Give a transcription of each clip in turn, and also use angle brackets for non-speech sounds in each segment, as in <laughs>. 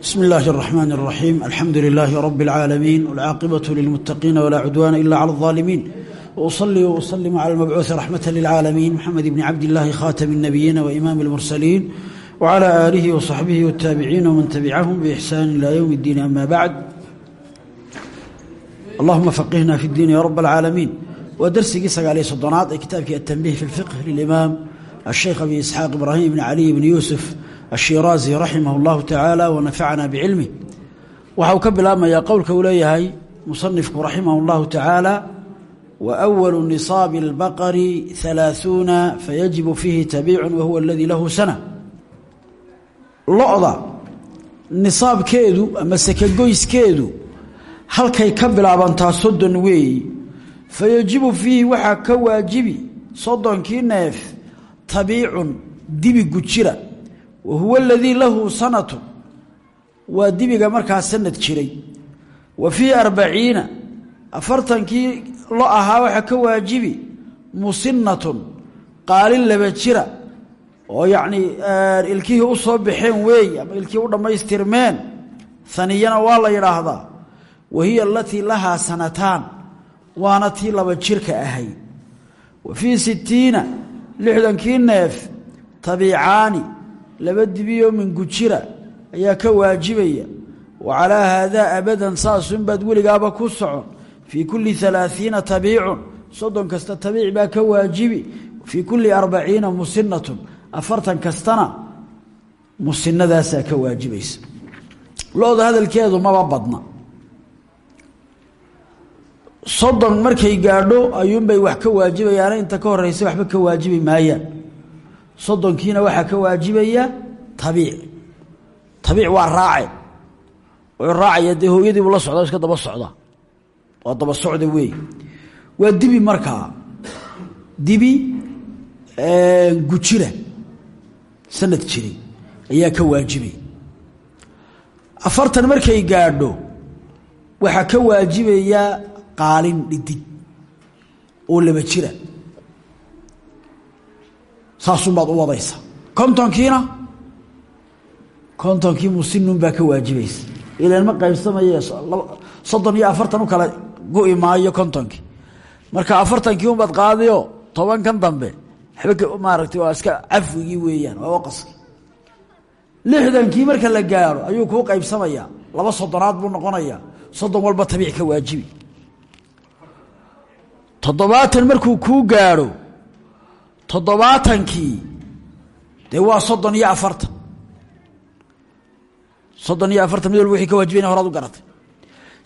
بسم الله الرحمن الرحيم الحمد لله رب العالمين والعاقبة للمتقين ولا عدوان إلا على الظالمين وأصلي وأسلم على المبعوث رحمة للعالمين محمد بن عبد الله خاتم النبيين وإمام المرسلين وعلى آله وصحبه والتابعين ومن تبعهم بإحسان إلى يوم الدين أما بعد اللهم فقهنا في الدين يا رب العالمين ودرسي قصة عليه صدنات كتابك التنبيه في الفقه للإمام الشيخ أبي إسحاق إبراهيم بن علي بن يوسف الshiraazi raximah اllahu tacaala wanafacana bicilmih waxa uu ka bilaabmayaa qowlka uu leeyahay musanifku raximah اllahu tacaala waأwalu nisaabi اlbaqari halaaثuuna fayajibu fiihi tabiicun wahuwa aladii lahu sana lo-da nisaabkeedu ama sakagoyskeedu halkay ka bilaabantaa soddon weeyi fayajibu fiihi waxaa ka waajibi soddonkii neef tabiicun dibi gujira wa huwa aladii lahu sanatu waa dibiga markaa sanad jiray wa fii arbaciina afartankii lo ahaa waxaa ka waajibi musinnatun qaalin laba jira oo yacnii ilkihii u soo baxeen weey ama ilkihii u dhammaystirmeen haniyana waa la yidhaahdaa wa hiya alatii lahaa sanataan waana tii laba jirka ahayd wa fii sittiina lixdankii neef tabiicaani laba dibiyo min gujira ayaa ka waajibaya. Wa calaa haadaa abadan saasunbaad weligaaba ku socon. Fii kulli alaaiina tabiicun. Soddon kasta tabiic baa ka waajibi. Fii kulli arbaciina musinatun afartan kastana musinadaasaa ka waajibaysa. Lo-da hadalkeedu maba badna. Soddon markay gaadho ayuunbay wax ka waajibayaana inta ka horeysa waxba ka waajibi maayaan soddonkiina waxaa ka waajibaya tabiic. Tabiic waa raace raacaya dee hooyadii buu la socda iska daba socda waa daba socda weey. Waa dibi markaa dibi gujira. Sanad jiray ayaa ka waajibay. Afartan markay gaadho waxaa ka waajibaya qaalin dhidig oo laba jira saasunbaad u wadaysa. Kontonkiina? Kontonkii musinun baa ka waajibaysa ilan ma qaybsamaye soddon iyo afartan u kala go-i maayo kontonkii marka afartankii unbaad qaadiyo tobankan dambe waxba maaragtay waa iska cafwigii weeyaan waa waqaskii lixdankii marka la gaaro ayuu kuu qaybsamayaa. Laba soddonaad buu noqonayaa. Soddon walba tabiic ka waajibi. Toddobaatan markuu kuu gaadho toddobaatankii. Dee waa soddon iyo afartan. Soddon iyo afartan mid walba wixii ka waajibayna horaad u garatay.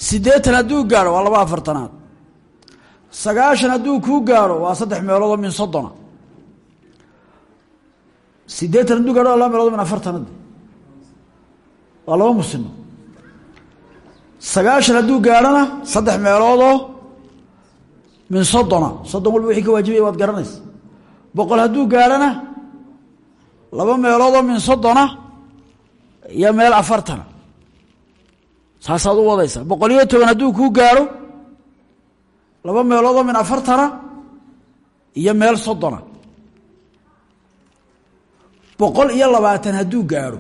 Siddeetan hadduu gaadho waa laba afartanaad. Sagaashan hadduu kuu gaadho waa saddex meeloodoo min soddona. Siddeetan hadduu gaadho waa laba meeloodoo min afartanad waa laba musino. Sagaashan hadduu gaadhona saddex meeloodoo min soddona. Soddon walba wixii ka waajibaya waad garanaysa boqol hadduu gaadhona laba meeloodoo min soddona iyo meel afartana. Saasaad u wadaysaa boqol iyo toban hadduu kuu gaadho laba meeloodoo min afartana iyo meel soddona. Boqol iyo labaatan hadduu gaadho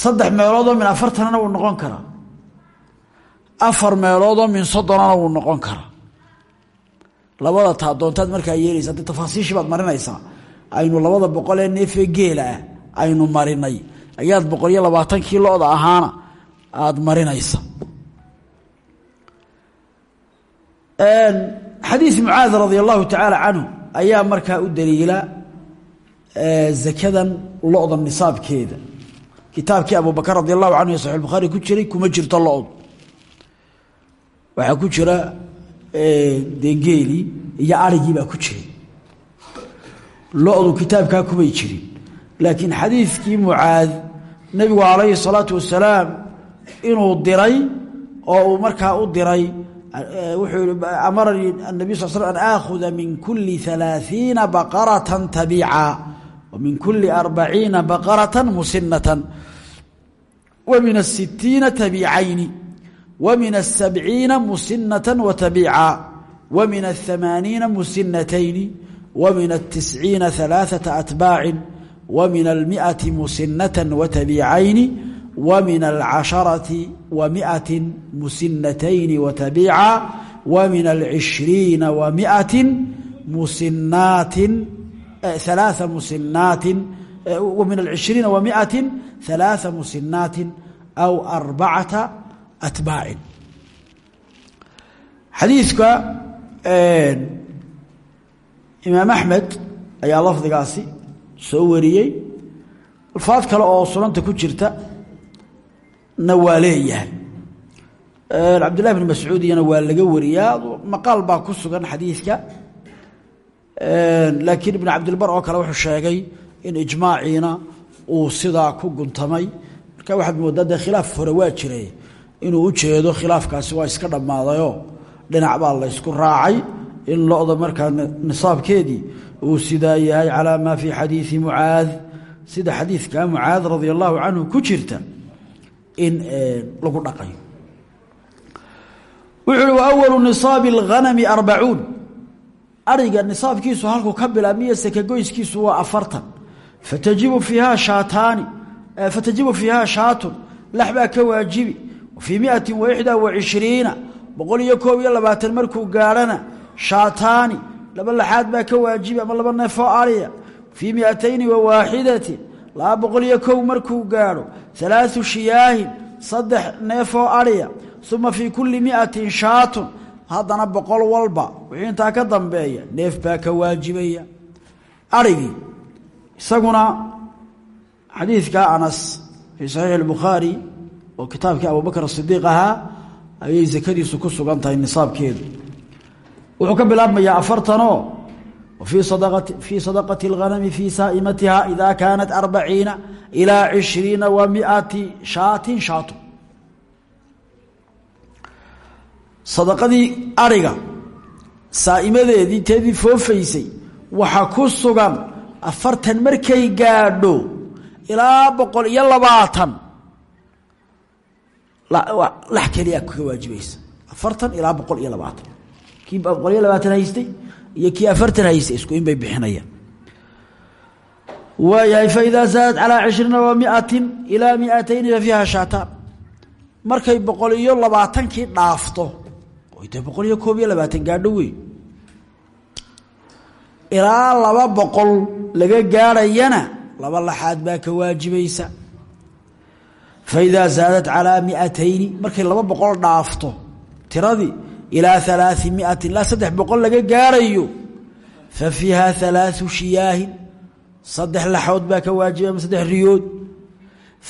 saddex meeloodoo min afartanana wuu noqon karaa. Afar meeloodoo min soddonana wuu noqon karaa labada taa markaa yeelaysa de tafaasiishii baad marinaysaa aynu labada boqol ee neefee geela ah aynu marinay. Ayaad boqol iyo labaatankii lo-da ahaana aada marinaysa. Xadiis mucaad radia allahu tacaala canhu ayaa markaa u daliila zakadan lo-da nisaabkeeda. Kitaabkii abubakar radi allahu canhu ee saxix bukhaari ku jiray kuma jirto lo-du. Waxaa ku jira degeelii iyo arigii baa ku jiray. Lo-du kitaabkaa kumay jirin. Laakiin xadiidkii mucaad nebigu calayhi salaatu wasalaam inuu diray oo uu markaa u diray wuxuu yihi amaranii anabiy sal sl an aakhuda min kuli alaaiina baqaratan tabiica min kuli arbaciina baqaratan musinatan wa min asitiina tabiicayni wa min asabciina musinatan wa tabiica wa min athamaaniina musinatayni wa min atisciina alaaثata atbaacin wa min almiati musinatan wa tabiicayni wa min alcasharati wa miati musinatayni watabiica wa min alcishriina wa miati musinaatin ثلاث مسنات atbaacin. Xadiidka imaam axmed ayaa lafdigaasi soo wariyey. Alfaad kale oo sunanta ku jirta na waa leeyahay. Cabdillahi bn mascuud iyana waa laga wariyaa. Maqaal baa ku sugan xadiidka. Laakiin ibnu cabdilbar oo kale wuxuu sheegay in ijmaaciina uu sidaa ku guntamay. Marka waxaad mooddaa dee khilaaf hore waa jiray inuu u jeedo khilaafkaasi waa iska dhammaadayoo dhinac baa la ysku raacay in lo-da markaa nisaabkeedii uu sidaa yahay calaa maa fii xadiidi mucaad. Sida xadiidka mucaad radia allahu canhu ku jirta in lagu dhaqayo wuxu uhi wa awalu nisaabi اlghanami arbacuun ariga nisaabkiisu halkuu ka bilaabmiyo sakagoyskiisu waa afartan. Fatajibu fiiha shaataani fatajibu fiiha shaatun lax baa ka waajibi fii miati wa ixdaa wa cishriina boqol iyo koob iyo labaatan markuu gaadhana shaataani laba laxaad baa ka waajibi ama laba neefoo ariya. Fii miatayni wa waaxidatin laba boqol iyo kow markuu gaadho alaau shiyaahin saddex neefoo ariya. Uma fii kuli miatin shaatun haddana boqol walba. Wixii intaa ka dambeeya neef baa ka waajibaya. Arigii isaguna xadiidka anas fii saxiixi اlbukhaari oo kitaabkii abubakr asidiiq ahaa ayay sakadiisu ku sugan tahay nisaabkeedu. Wuxuu ka bilaabmayaa afartanoo fii sadaqati اlghanami fii saa'imatiha ida kaanat arbaciina ilaa cishriina wa miati shaatin shaatu. Sadaqadii ariga saa'imadeedii teedii foofaysay waxaa ku sugan afartan markay gaadho ilaa boqol iyo labaatan lax keliya ka waajibaysa. Afartan ilaa boqol iyo labaatan. Kii labaatan haystay iyo kii afartan haystay isku in bay bixinayaan. Waayahay faidaa zaadat calaa cishriina wa miatin ilaa miatayni fa fiiha shaataan markay boqol iyo labaatankii dhaafto de boqol iyo koob iyo labaatan gaadho wey ilaa laba boqol laga gaadhayana laba laxaad baa ka waajibaysa fa idaa zaadat calaa miatayni markay laba boqol dhaafto tiradii ilaa alaai miatin ilaa saddex boqol laga gaadhayo fa fiiha alaau shiyaahin saddex laxood baa ka waajibay ama saddex riyood.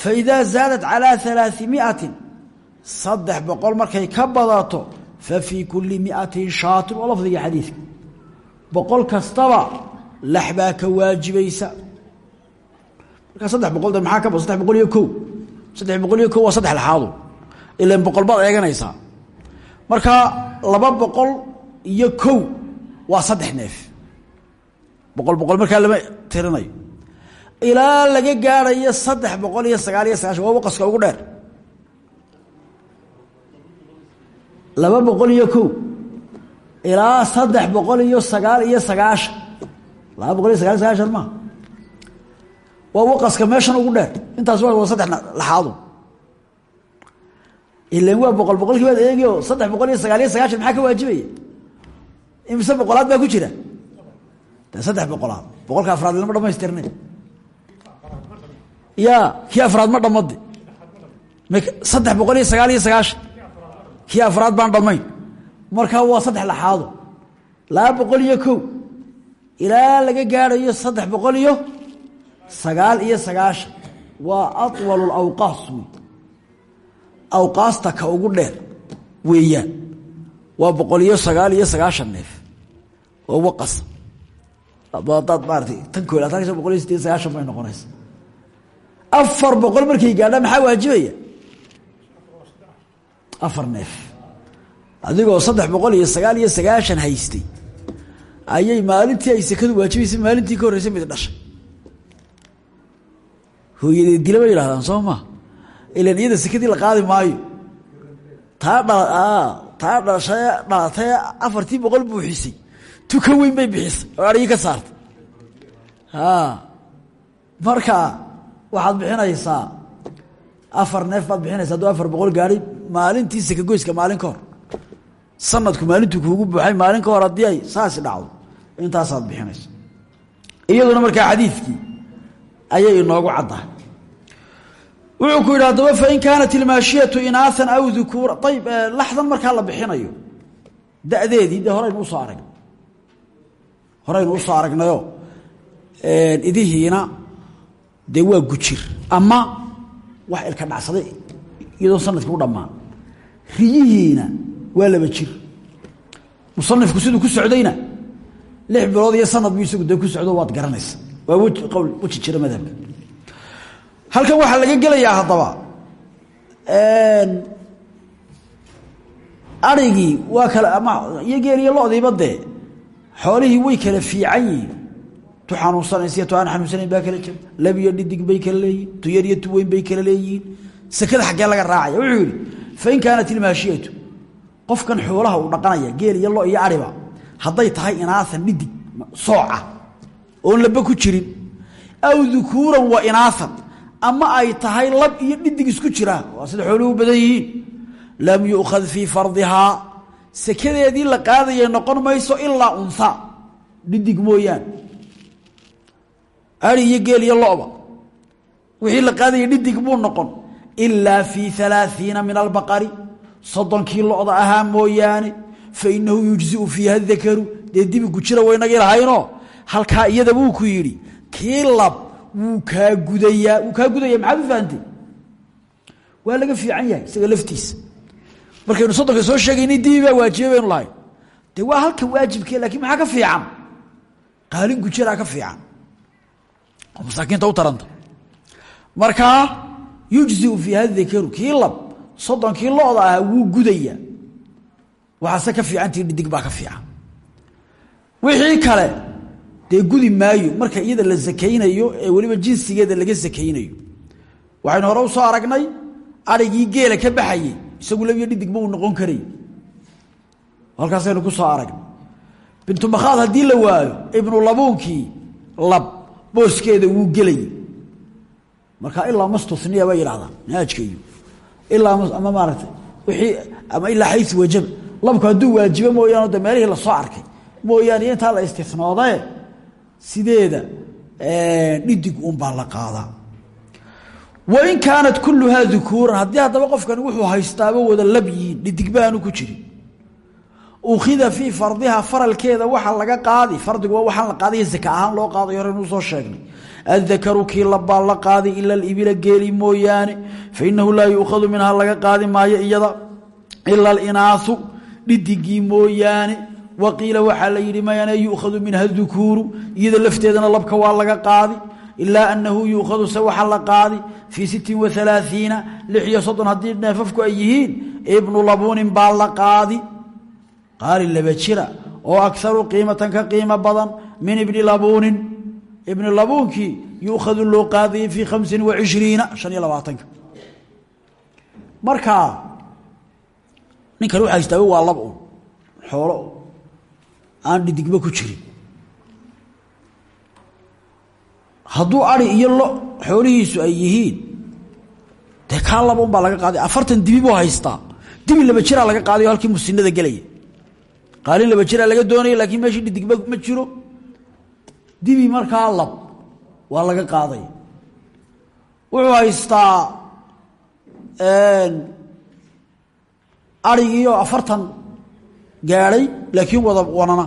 fa idaa zaadat calaa alaai miatin saddex boqol markay ka badato fafii kuli miatin shaatun waa lafdiga xadiidka. boqol kastaba lax baa ka waajibaysa iyo kow saddex boqol iyo kow waa saddex laxaadu ilan boqol eeganaysaa. Markaa laba boqol iyo kow waa saddex neef. Boqol boqol markaa lama tirinayo. Ilaa laga gaadhayo saddex boqol iyo sagaal iyo sagaashan waa waqaska ugu dheer. Laba boqol iyo kow. Ilaa saddex boqol iyo sagaal iyo sagaashan. Laba boqol iyo sagaal iyo sagaashan maa waa waqaska meeshan ugu dheer. Intaas waa saddex laxaadu ilan waa boqol boqolkii baad eegio saddex boqol iyo sagaal iyo sagaashan maxaa ka waajibaya imise boqolaad baa ku jira? De saddex boqolaad. Boqolka afraad lama dhamaystirna ya kii afraad ma dhamade saddex boqol iyo sagaal iyo sagaashan. Kii afraad baan dhammayn. Markaa waa saddex laxaado laba boqol iyo kow. Ilaa laga gaadhayo saddex boqol iyo sagaal iyo sagaashan. Waa aطwal اawqaas wey awqaasta ka ugu dheer weeyaan. Waa boqol iyo sagaal iyo sagaashan neef. Waa waqas. Hadaad maaratay tan ko labaatan boqol iyo sagaashan bay noqonaysa afar boqol markay gaadhaan maxaa waajibaya? Afar neef. Adigoo saddex boqol iyo sagaal iyo sagaashan haystay ayay maalintii ay sekadu waajibaysay maalintii ka horreysay mid dhashay hooyadee dila bay yidhahdaan soo ma? Ilan iyada sekadii la qaadi maayo. Taa taa dhalatay afartii boqol buuxisay tuka weyn bay bixisay oo arigii ka saartay. Marka waxaad bixinaysaa afar neef baad bixinaysa hadduu afar boqol gaari maalintii sakagoyska maalin ka hor. Sanadku maalintuu kuugu buuxay maalin ka hor haddii ay saasi dhacdo intaasaad bixinaysa iyaduna markaa xadiidkii ayay inoogu caddahay. Wuxuu ku yidhi haddaba fain kaanat ilmaashiyatu inaaan aw dukuura ayb laxdan markaa la bixinayo. Dadeedii dee horaynu u soo arag. Horaynu u soo aragnayo idihiina dee waa gujir. Ama wax ilka dhacsaday iyadoo sannadkii u dhammaan. Riyihiina waa laba jir. Musanifku siduu ku socdayna lix bilood iyo sanad buu isagu dee ku socdo waad garanaysa waa weji jira madhabka halkan waxaa laga gelayaa haddaba arigii waa kale ama iyo geel iyo lodiiba dee xoolihii way kala fiican yihiin. Tu xanuunsanaysa tu aan xanuunsanayn baa kala jira. Lab iyo dhidig bay kala leeyihiin tu yar iyo tu weyn bay kala leeyihiin. Sekada xaggee laga raacaya. Wuxuu yidhi fain kaanat ilmaashiyatu. Qofkan xoolaha uu dhaqanaya geel iyo lo iyo ariba hadday tahay inaasan dhidig sooca oon laba ku jirin. Aw dukuuran wa inaasan ama ay tahay lab iyo dhidig isku jira. Waa sida xooluhu badan yihiin. Lam yu'khad fii fardihaa. Sekadeedii la qaadayay noqon mayso ilaa unha dhidig mooyaan. Ari iyo geel iyo loba. Wixii la qaadayay dhidig buu noqon. Ilaa fii alaaiina min albaqari. Soddonkii loda ahaa mooyaane. Fa inahu yujziu fiiha dakaru dee dibi gujira waynagii lahaynoo halkaa iyada buu ku yidhi kii lab wuu kaa gudayaa wuu gudaya maxaad u waa laga fiican yahay isaga laftiisa. Markaynu soddonka soo sheegaynay dibi baa waajiba baynu lahayn. Dee waa halka waajibke laakiin maxaa ka fiican? Qaalin gujiraa ka fiican. Oo masaakiinta taranta. Markaa yujziu fiiha dakaru kii lab soddonkii looda ahaa wuu ka fiicantii dhidig baa ka fiican. Wixii kale dee gudi maayo marka iyada la sakaynayo ee weliba jinsigeeda laga sakaynayo waxaynu hore u soo aragnay arigii geela ka baxayey isagu labiyo dhidigba uu noqon karay. Halkaasaynu ku soo aragnay. Bintumakhaad haddii la waayo ibnu labuunkii lab booskeeda wuu gelayay marka ilaa mastuniya bay yidhahdaan naajka iyo ilaa ama maaragtay wiii ama ilaa xayu wajaba. Labku hadduu waajibo mooyaane de meelihii la soo arkay. Mooyaane iyo la istinoodae sideeda dhidig unbaa la qaadaa wain kaanat kuluhaa dukuuran haddii haddaba qofkani wuxuu haystaaba wada lab yihiin dhidig baanu ku jirin. Ukhida fii fardiha faralkeeda waxa laga qaadi fardigu waa waxaan la qaadaya zaka ahaan loo qaaday hore inuu soo sheegnay. Adakaru kii labbaa la qaadi ila alibila geeli mooyaane fainahu laa yuukhadu minhaa laga qaadi maayo iyada ila alinaasu dhidigii mooyaane waqiila waxaa la yidhi mayane yuukhadu minha dukuuru iyada lafteedana labka waa laga qaadi ilaa anahu yuukhadu se waxa la qaadi fii sittin wa alaaiina lix iyo soddon haddii neefafku ay yihiin ibnu labuunin baa la qaadi. Qaali laba jira oo akaru qiimatan ka qiimo badan min ibni labuunin. Ibni labuunkii yuukhadu loo qaadayay fii khamsin wa cishriina shan waa lab xoolo aan dhidigba ku jirin. Hadduu ari iyo lo xoolihiisu ay yihiin dee kaa laba un baa laga qaaday afartan dibi buu haystaa. Dibi laba jiraa laga qaadayo halkii musinada gelaya. Qaalin laba jiraa laga doonaya laakiin meeshii dhidigba ma jiro. Dibi markaa lab waa laga qaaday. Wuxuu haystaa arigiioo afartan gaadhay laakiin wada wanana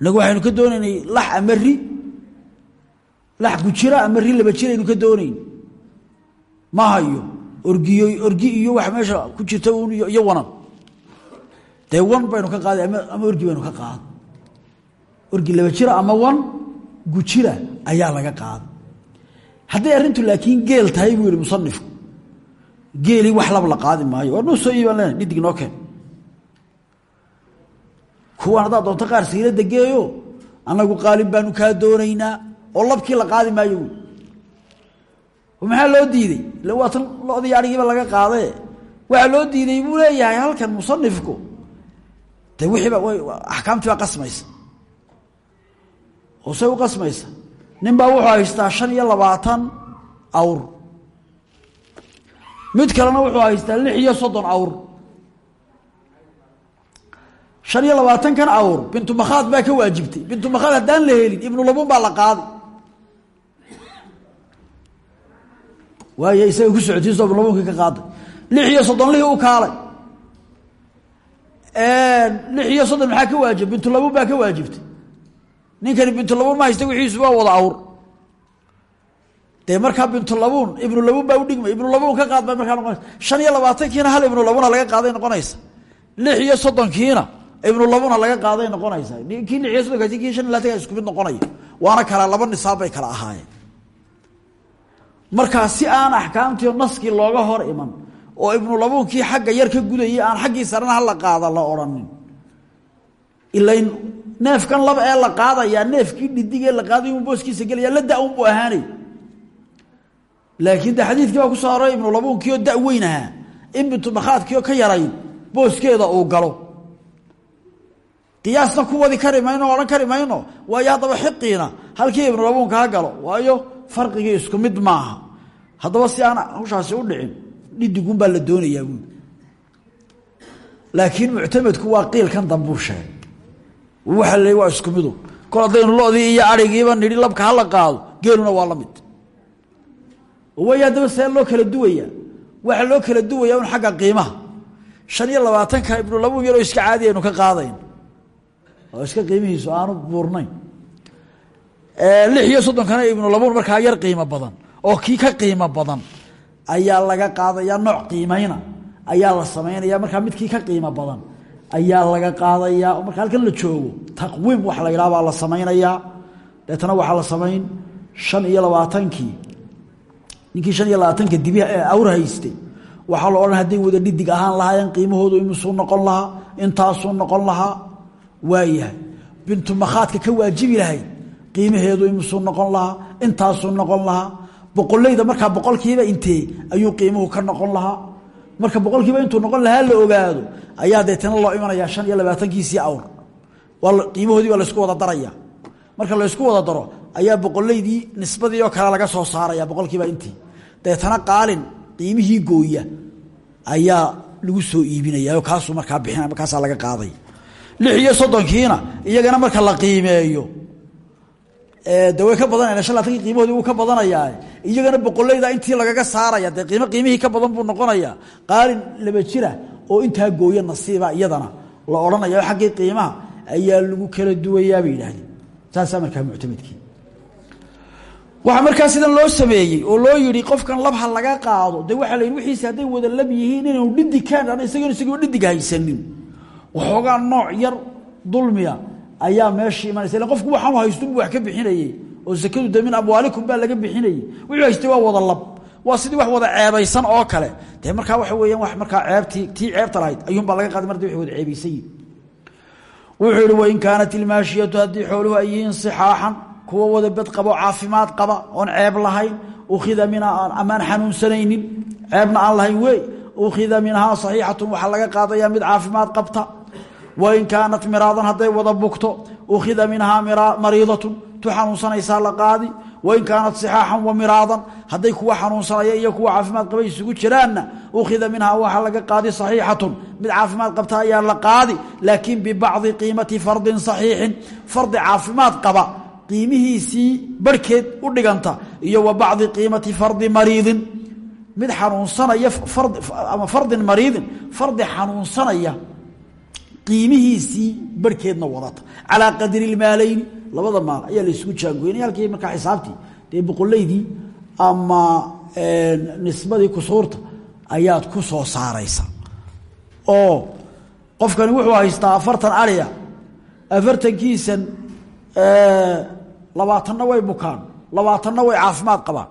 inagu waxaynu ka doonaynay lax ama ri? Lax gujira ama laba jiraynu ka doonayn? Ma hayo. Orgiyo orgi iyo wax meesha ku jirta un iyo wanan. Dee wan baynu ka qaaday ama orgi baynu ka qaada orgi laba jira ama wan gujira ayaa laga qaada hadday arrintu laakiin geel tahay buu yihi musanifku. Geelii wax lab la qaadi maayo. Waa iibaan lena dhidig noo keen kuwan haddaad doonto qaar siirada geeyo annagu qaalin baanu kaa doonaynaa oo labkii la qaadi maayo. Wy maxaa loo diidey ila waa tan lodii arigiiba laga qaadae waxaa loo diiday buu leeyahay halkan musanifku. De wiiiba axkaamtii baa qasmaysa. Oo say u qasmaysa. Nin baa wuxuu haystaa shan iyo labaatan awr. Mid kalena wuxuu haystaa lix iyo soddon awr shan iyo labaatankan awr bintu makhaad baa ka waajibtay. Bintu makhaad haddaan la helin ibnu labun baa la qaaday. Waayo isaga ku socotiiso ibnu labunkii ka qaaday. Lix iyo soddon lihii u kaalay. Lix iyo soddon maxaa ka waajib? Bintulabun baa ka waajibtay. Ninkani bintulabun ma haysta wixiisu waa wada awr dee markaa bintulabun ibnulabun baa udhigmay ibnulabun ka qaad bay markaa noqonaysa. Shan iyo labaatankiina hal ibnulabuna laga qaaday noqonaysa. Lix iyo soddonkiina ibnulabuna laga qaaday noqonaysa kii lix iyo soddonkaasi kii shan iyo labaatanka isku mid noqonaya waana kala laba nisaab bay kala ahaayeen. Markaa si aan axkaamtii naskii looga hor iman oo ibnu labuunkii xagga yar ka gudayay aan xaggii sarena hala qaada la odhanin ilayn neefkan laba ee la qaadayaa neefkii dhidigee la qaaday inuu booskiisa gelaya la da'un buu ahaanay. Laakiin de xadiidkii ku soo aroray ibnu labuunkii oo da- weyn ahaa in bintu makhaadkii oo ka yarayn booskeeda uu galo qiyaasna ku wadi kari mayno odhan kari mayno. Waayo haddaba xiqiina. Halkii ibnu labuunka ha galo waayo farqigii isku mid maaha. Haddaba si aan hawshaasi u dhicin dhidigun baa la doonayaa buui laakiin muctamadku waa qiilkan dambuu sheegay. Waxa la waa isku midu. Kol haddaynu iyo arigiiba nidhi labka hala qaado geeluna waa la mid. Way haddaba see loo kala duwayaa waxaa loo kala duwayaa un xagga qiimaha. Shan iyo labaatanka ibnu labuun yaroo iska caadi aynu ka qaadayn oo iska qiimihiisu aanu buurnayn lix iyo soddonkana ibnu labuun markaa yar qiimo badan oo kii ka qiimo badan ayaa laga qaadaya nooc qiimayna ayaa la samaynaya markaa midkii ka qiimo badan ayaa laga qaadaya marka halkan la joogo taqwiim wax la yidhaha baa la samaynayaa. Deetana waxaa la samayn shan iyo ninkii shan iyo dibi awr haystay waxaa la odhan hadday wada dhidig ahaan lahaayeen qiimahoodu imisuu noqon lahaa intaasuu noqon lahaa waayahay. Bintu makhaadka ka waajibi lahayd qiimaheedu imisuu noqon lahaa intaasuu noqon lahaa. Boqolleyda markaa boqolkiiba intee ayuu qiimuhu ka noqon lahaa. Marka boqolkiiba intuu noqon lahaa la ogaado ayaa deetana loo imanayaa shan iyo labaatankiisii awr. Qiimahoodii baa laysku wada daraya. Marka laysku wada daro ayaa boqoleydii nisbadii oo kale laga soo saaraya boqolkiiba intii. Deetana qaalin qiimihii gooya ayaa lagu soo iibinaya kaasuu markaa bixina markaasaa laga qaaday lix iyo soddonkiina iyagana marka la qiimeeyo. De way ka badanayna shan labaatankii qiimahoodii wuu ka badanayaa. Iyagana boqoleyda intii lagaga saaraya dee qiimo qiimihii ka badan buu noqonayaa. Qaalin laba jira oo intaa gooya nasiiba iyadana la odhanaya xaggii qiimaha ayaa lagu kala duwayaa bay yidhaahdeen saasaa markaa muctamedkii waxaa markaa sidan loo sameeyey oo loo yihi qofkan lab laga qaado de waxaa la yidhi wixiisi hadday wada lab yihiin inaynu dhidig kaan isagn isagoo dhidig waxoogaa nooc yar dulmiya. Ayaa meeshii imanaysa ila qofku waxaanu haystunbu wax ka bixinayey oo sakadu de min amwaalikum baa laga bixinayey wuxuu haystay waa wada lab. Waa sidii wax wada ceebaysan oo kale. Dee markaa waxa weeyaan wax markaa ceebtii tii ceebta lahayd. Ayuunbaa laga qaaday marda waxay wada ceebaysan yihiin wuxuu yihi wain kaanat ilmaashiyatu haddii xooluhu ay sixaaxan kuwa wada bed qabo caafimaad qaba oon ceeb lahayn ukhida mina amaan xanuunsanaynin ceebna aan lahayn wey ukhida minhaa saxiixatun waxaa laga qaadayaa mid caafimaad qabta wain kaanat miraadan hadday wada bugto ukhida minhaa mariidatun tu xanuunsanaysaa la qaadi wain kaanat sixaaxan wa miraadan hadday kuwa xanuunsanaya iyo kuwa caafimaad qaba isugu jiraanna ukhida minhaa waxaa laga qaadi saxiixatun mid caafimaad qabta ayaa la qaadi laakiin bibacdi qiimati fardin saxiixin fardi caafimaad qaba qiimihiisii barhkeed u dhiganta iyo wa bacdi qiimati fardi mariidin mid xanuunsanaya ama fardin qiimihiisii barhkeedna wadata. Calaa qadri lmaalayni labada maal ayaa la isugu jaangoynaya halkii markaa xisaabtii dee boqoleydii ama nisbadii kusuurta ayaad ku soo saaraysa. Oo qofkani wuxuu haystaa afartan ariya afartankiisan labaatanna way bukaan labaatanna way caafimaad qabaan.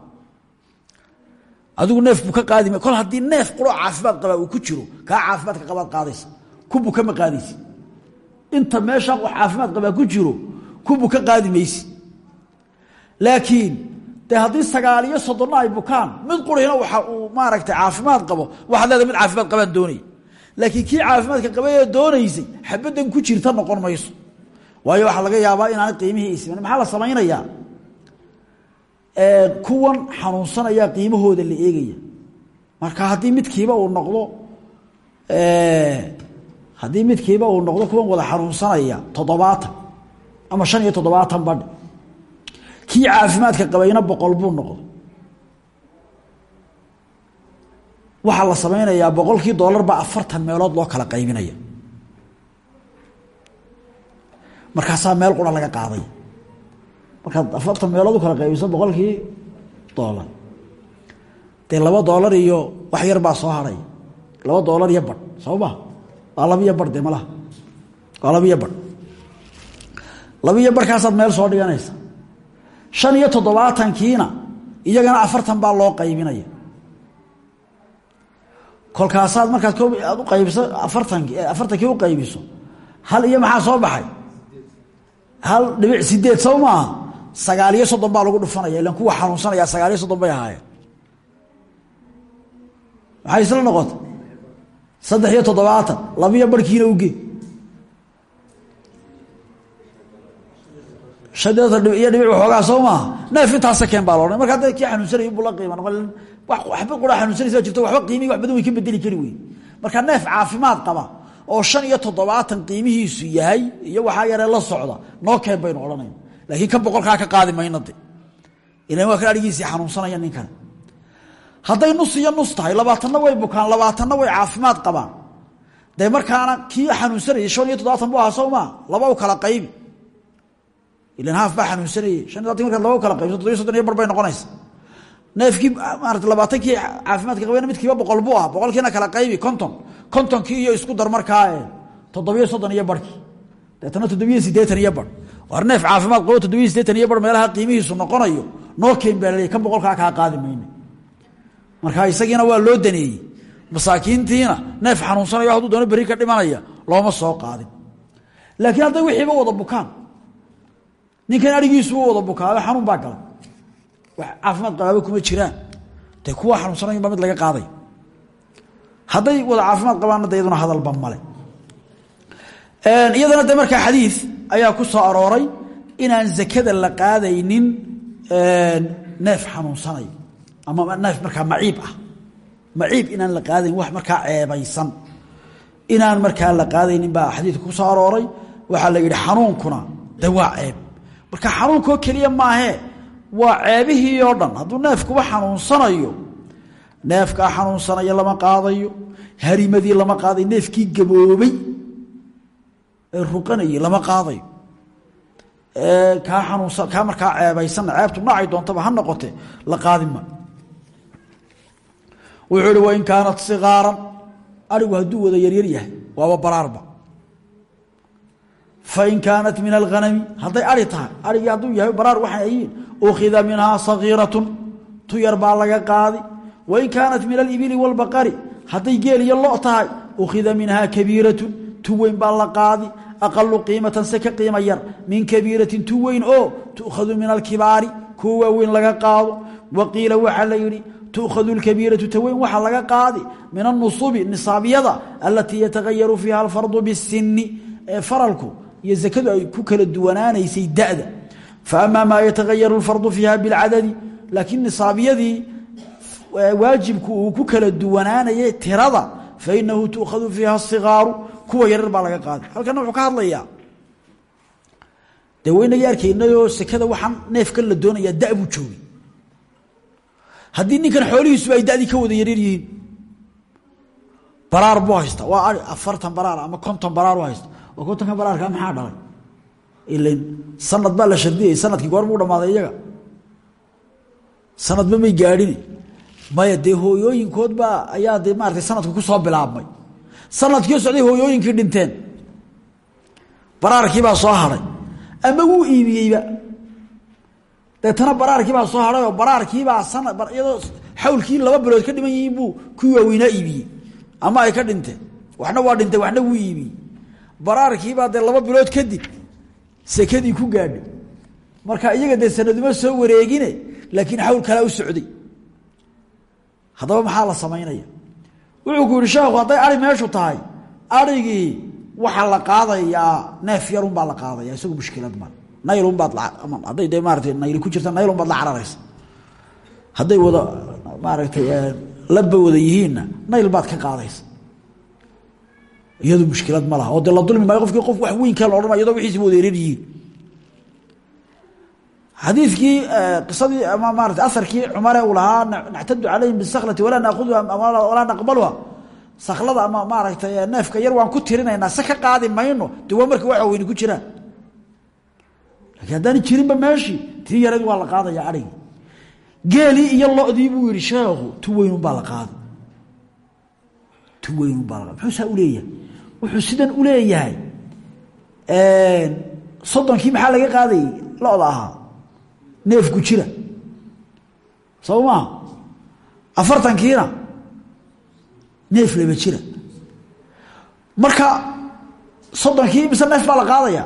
Adigu neef buu ka qaadi ma kol haddii neef quroo caafimaad qabaa uu ku jiro kaa caafimaadka qabaad qaadaysa kubu kama qaadaysi? Inta meeshaa wax caafimaad qabaa ku jiro kubu ka qaadi laakiin dee sagaal iyo soddonna ay bukaan mid qurina waxa uu maaragtay caafimaad qabo waxaad leedahay mid caafimaad qabaan doonaya laakiin kii caafimaadka qabay ee doonaysay xabaddan ku jirta noqon mayso. Waayo waxaa laga yaabaa inaanay qiimihii isman maxaa la samaynayaa? Kuwan xanuunsanayaa qiimahooda la eegaya. Marka haddii midkiiba uu noqdo haddii midkiiba uu noqdo kuwan wada xanuunsanaya toddobaatan ama shan iyo toddobaatan badh kii caafimaadka qabayna boqol buu noqdo. Waxaa la samaynayaa boqolkii doolar baa afartan meelood loo kala qaybinaya. Markaasaa meel qura laga qaaday. Markaad afartan meelood u kala qaybiso boqolkii doolar dee laba doolar iyo wax yar baa soo haray. Laba doolar iyo badh soo ma waa labiyo badh de malaha waa labiyo badh labiyo badhkaasaad meel soo dhiganaysa. Shan iyo toddobaatankiina iyagana afartan baa loo qaybinaya. Kolkaasaad markaad aad u qaybiso afartanki afartankii u qaybiso hal iyo maxaa soo baxay? Hal dhibic sideed sow maaha? Sagaal iyo soddon baa lagu dhufanaya ilan kuwa xanuunsanaya sagaal iyo soddon bay ahaayeen. Maxay isla noqotay saddex iyo toddobaatan labiyo barhkiina uge shaniyo dhibic waxoogaa soo maaha. Neef keen baa loodhan marka hadda kii xanuunsanaya buu la qiima noqon waxba qura xanuunsanaysa jirto. Waxba qiimihi wax badan way ka bedeli kari wey marka neef caafimaad qaba oo shan iyo toddobaatan qiimihiisu yahay iyo waxaa yaree la socda noo keen baynu odhanayna laakiin kan boqolkaa ka qaadi mayna de ilan waa adhigiisii xanuunsanaya ninkan hadday nus iyo nus tahay labaatanna way bukaan labaatanna way caafimaad qabaan. Dee markaana kii xanuunsanayay shan iyo toddobaatan bu ahaa kala qaybi ilan haaf baa xanuunsanayey shan todobatan markaad laba kala qaybiso toddobiyo soddon iyo bar bay noqonaysa. Neefkii caafimaadka qabayna midkiiba boqol buu ah boqolkiina kala qaybi konton. Kontonkii iyo isku dar markaa toddobiyo soddon iyo barhkii deetana toddobiyo iyo bar. War neef caafimaad qabo toddobiyo siddeetan iyo bar meelaha qiimihiisu noqonayo noo keen baa laleeyahy kan boqolkaa kaa marka isagiina waa loo daneeyey. Masaakiintiina neef xanuunsanayo hadduu doono berri ka dhimanaya looma soo qaadin. Laakiin hadday wixiiba wada bukaan. Ninkan adhigiisuba wada bukaayo xanuun baa galay. Wax caafimaad qabaaba kuma jiraan. Dee kuwa xanuunsanayo baa mid laga qaaday. Hadday wada caafimaad qabaanna de hadalba male iyadana de markaa xadiid ayaa ku soo arooray inaan zakada la qaadaynin neef xanuunsanay ama neef markaa maciib ah. Maciib inaan la qaadayn wax markaa ceebaysan. Inaan markaa la qaadaynin baa xadiidka ku soo arooray waxaa la yidhi xanuunkuna de waa ceeb. Marka xanuunkoo keliya maahee waa ceebihii oo dhan. Hadduu neefkuba xanuunsanayo neefkaa xanuunsanaya lama qaadayo harimadii lama qaadayo neefkii gaboobay ee ruqanayay lama qaadayo. Kaa xanuunsan kaa markaa ceebaysanna ceebtu nacay doontaba ha noqote la qaadi ma wuxuu ihi wain kaanat sikaaran arigu hadduu wada yaryar yahay waaba baraarba. Fain kaanat min alghanami hadday ari tahay arigii hadduu yahay baraar waxay ayiin ukhida minhaa sagiiratun tu yar baa laga qaadi. Wain kaanat min alibili wاlbaqari hadday geel iyo lo tahay ukhida minhaa kabiiratun tu weyn baa la qaadi. Aqalu qiimatan se ka qiima min kabiiratin tu oo tu'khadu min alkibaari kuwa waaweyn laga qaado wa qiila waxaa la yidhi tu'khadu lkabiiratu ta weyn waxaa laga qaadi min anusubi nisaabyada alatii yatagayaru fiiha alfardu bisinni ee faralku iyo zakadu ay ku kala duwanaanaysay da'da. Fa amaa maa yatagayaru alfardu fiiha bilcadadi laakiin nisaabyadii waajibku uu ku kala duwanaanayay tirada fainahu tu'khadu fiiha asigaaru kuwa yarar baa laga qaaday halkana wuxuu ka hadlayaa dee waynagii arkaynayoo sekada waxaan neefkan la doonayaa da buu joogay haddii ninkan xoolihiisuba ay dadii ka wada yaryar yihiin baraar buu haysta. Waa ai afartan baraar ama konton baraar u haysta. Oo kontonka baraarkaa maxaa dhalay ilan sanad baa la shardiyay sannadkii goor buu dhamaaday iyaga. Sanadba may gaadhini maya dee hooyooyinkood baa ayaa dee maarata sanadku ku soo bilaabmay. Sanadkii socday hooyooyinkii dhinteen. Baraarkii baa soo haray. Ama wuu iibiyeyba deetana baraarkii baa soo haray oo baraarkiibaa iyadoo xawlkii laba bilood ka dhiman yihiin buu kuwii waaweynaa iibiyey. Ama ay ka dhinteen waxna waa dhintay waxna wuu iibiyey. Baraarkiibaa dee laba bilood kadib sekadii ku gaadhay. Marka iyaga dee sanaduma soo wareegine laakiin xawl kalaa u socday. Haddaba maxaa la samaynaya wuxuu ku yihi sheekhu hadday ari meeshu tahay arigii waxaa la qaadayaa neef yarunbaa la qaadaya isagu mushkilad ma naylunbaad hadday de maarata nayli ku jirta naylunbaad la cararaysa. Hadday wada maaragtay laba wada yihiinna nayl baad ka qaadaysa. Iyadu mushkilad ma laha oo de la dulmi maayo qofkii qof wax weynkaa la odhanay iyadoo wixiisiba wada yaran yihiin. Xadiidkii eh, ama maarata asarkii cumare uu lahaa nactadu calayhim bisaklati walaa naakuduha walaa naqbaluha saklada ama maaragtay eh, neefka yar waan ku tirinaynaa se ka qaadi mayno de waa marka waxa ku jiraan haddaani jirinba meeshii tii yareed waa la qaadaya adhigi geelii iyo lodii buu yihi sheekhu tu weynunbaa la qaaday tu weynunbaa la qaada muxuu saa uleeyahay wuxuu sidan uleeyahay soddonkii maxaa laga qaadayay loda ahaa. Neefku jira. Soo maaha afartankiina neef laba jira. Marka soddonkii imise neef baa la qaadaya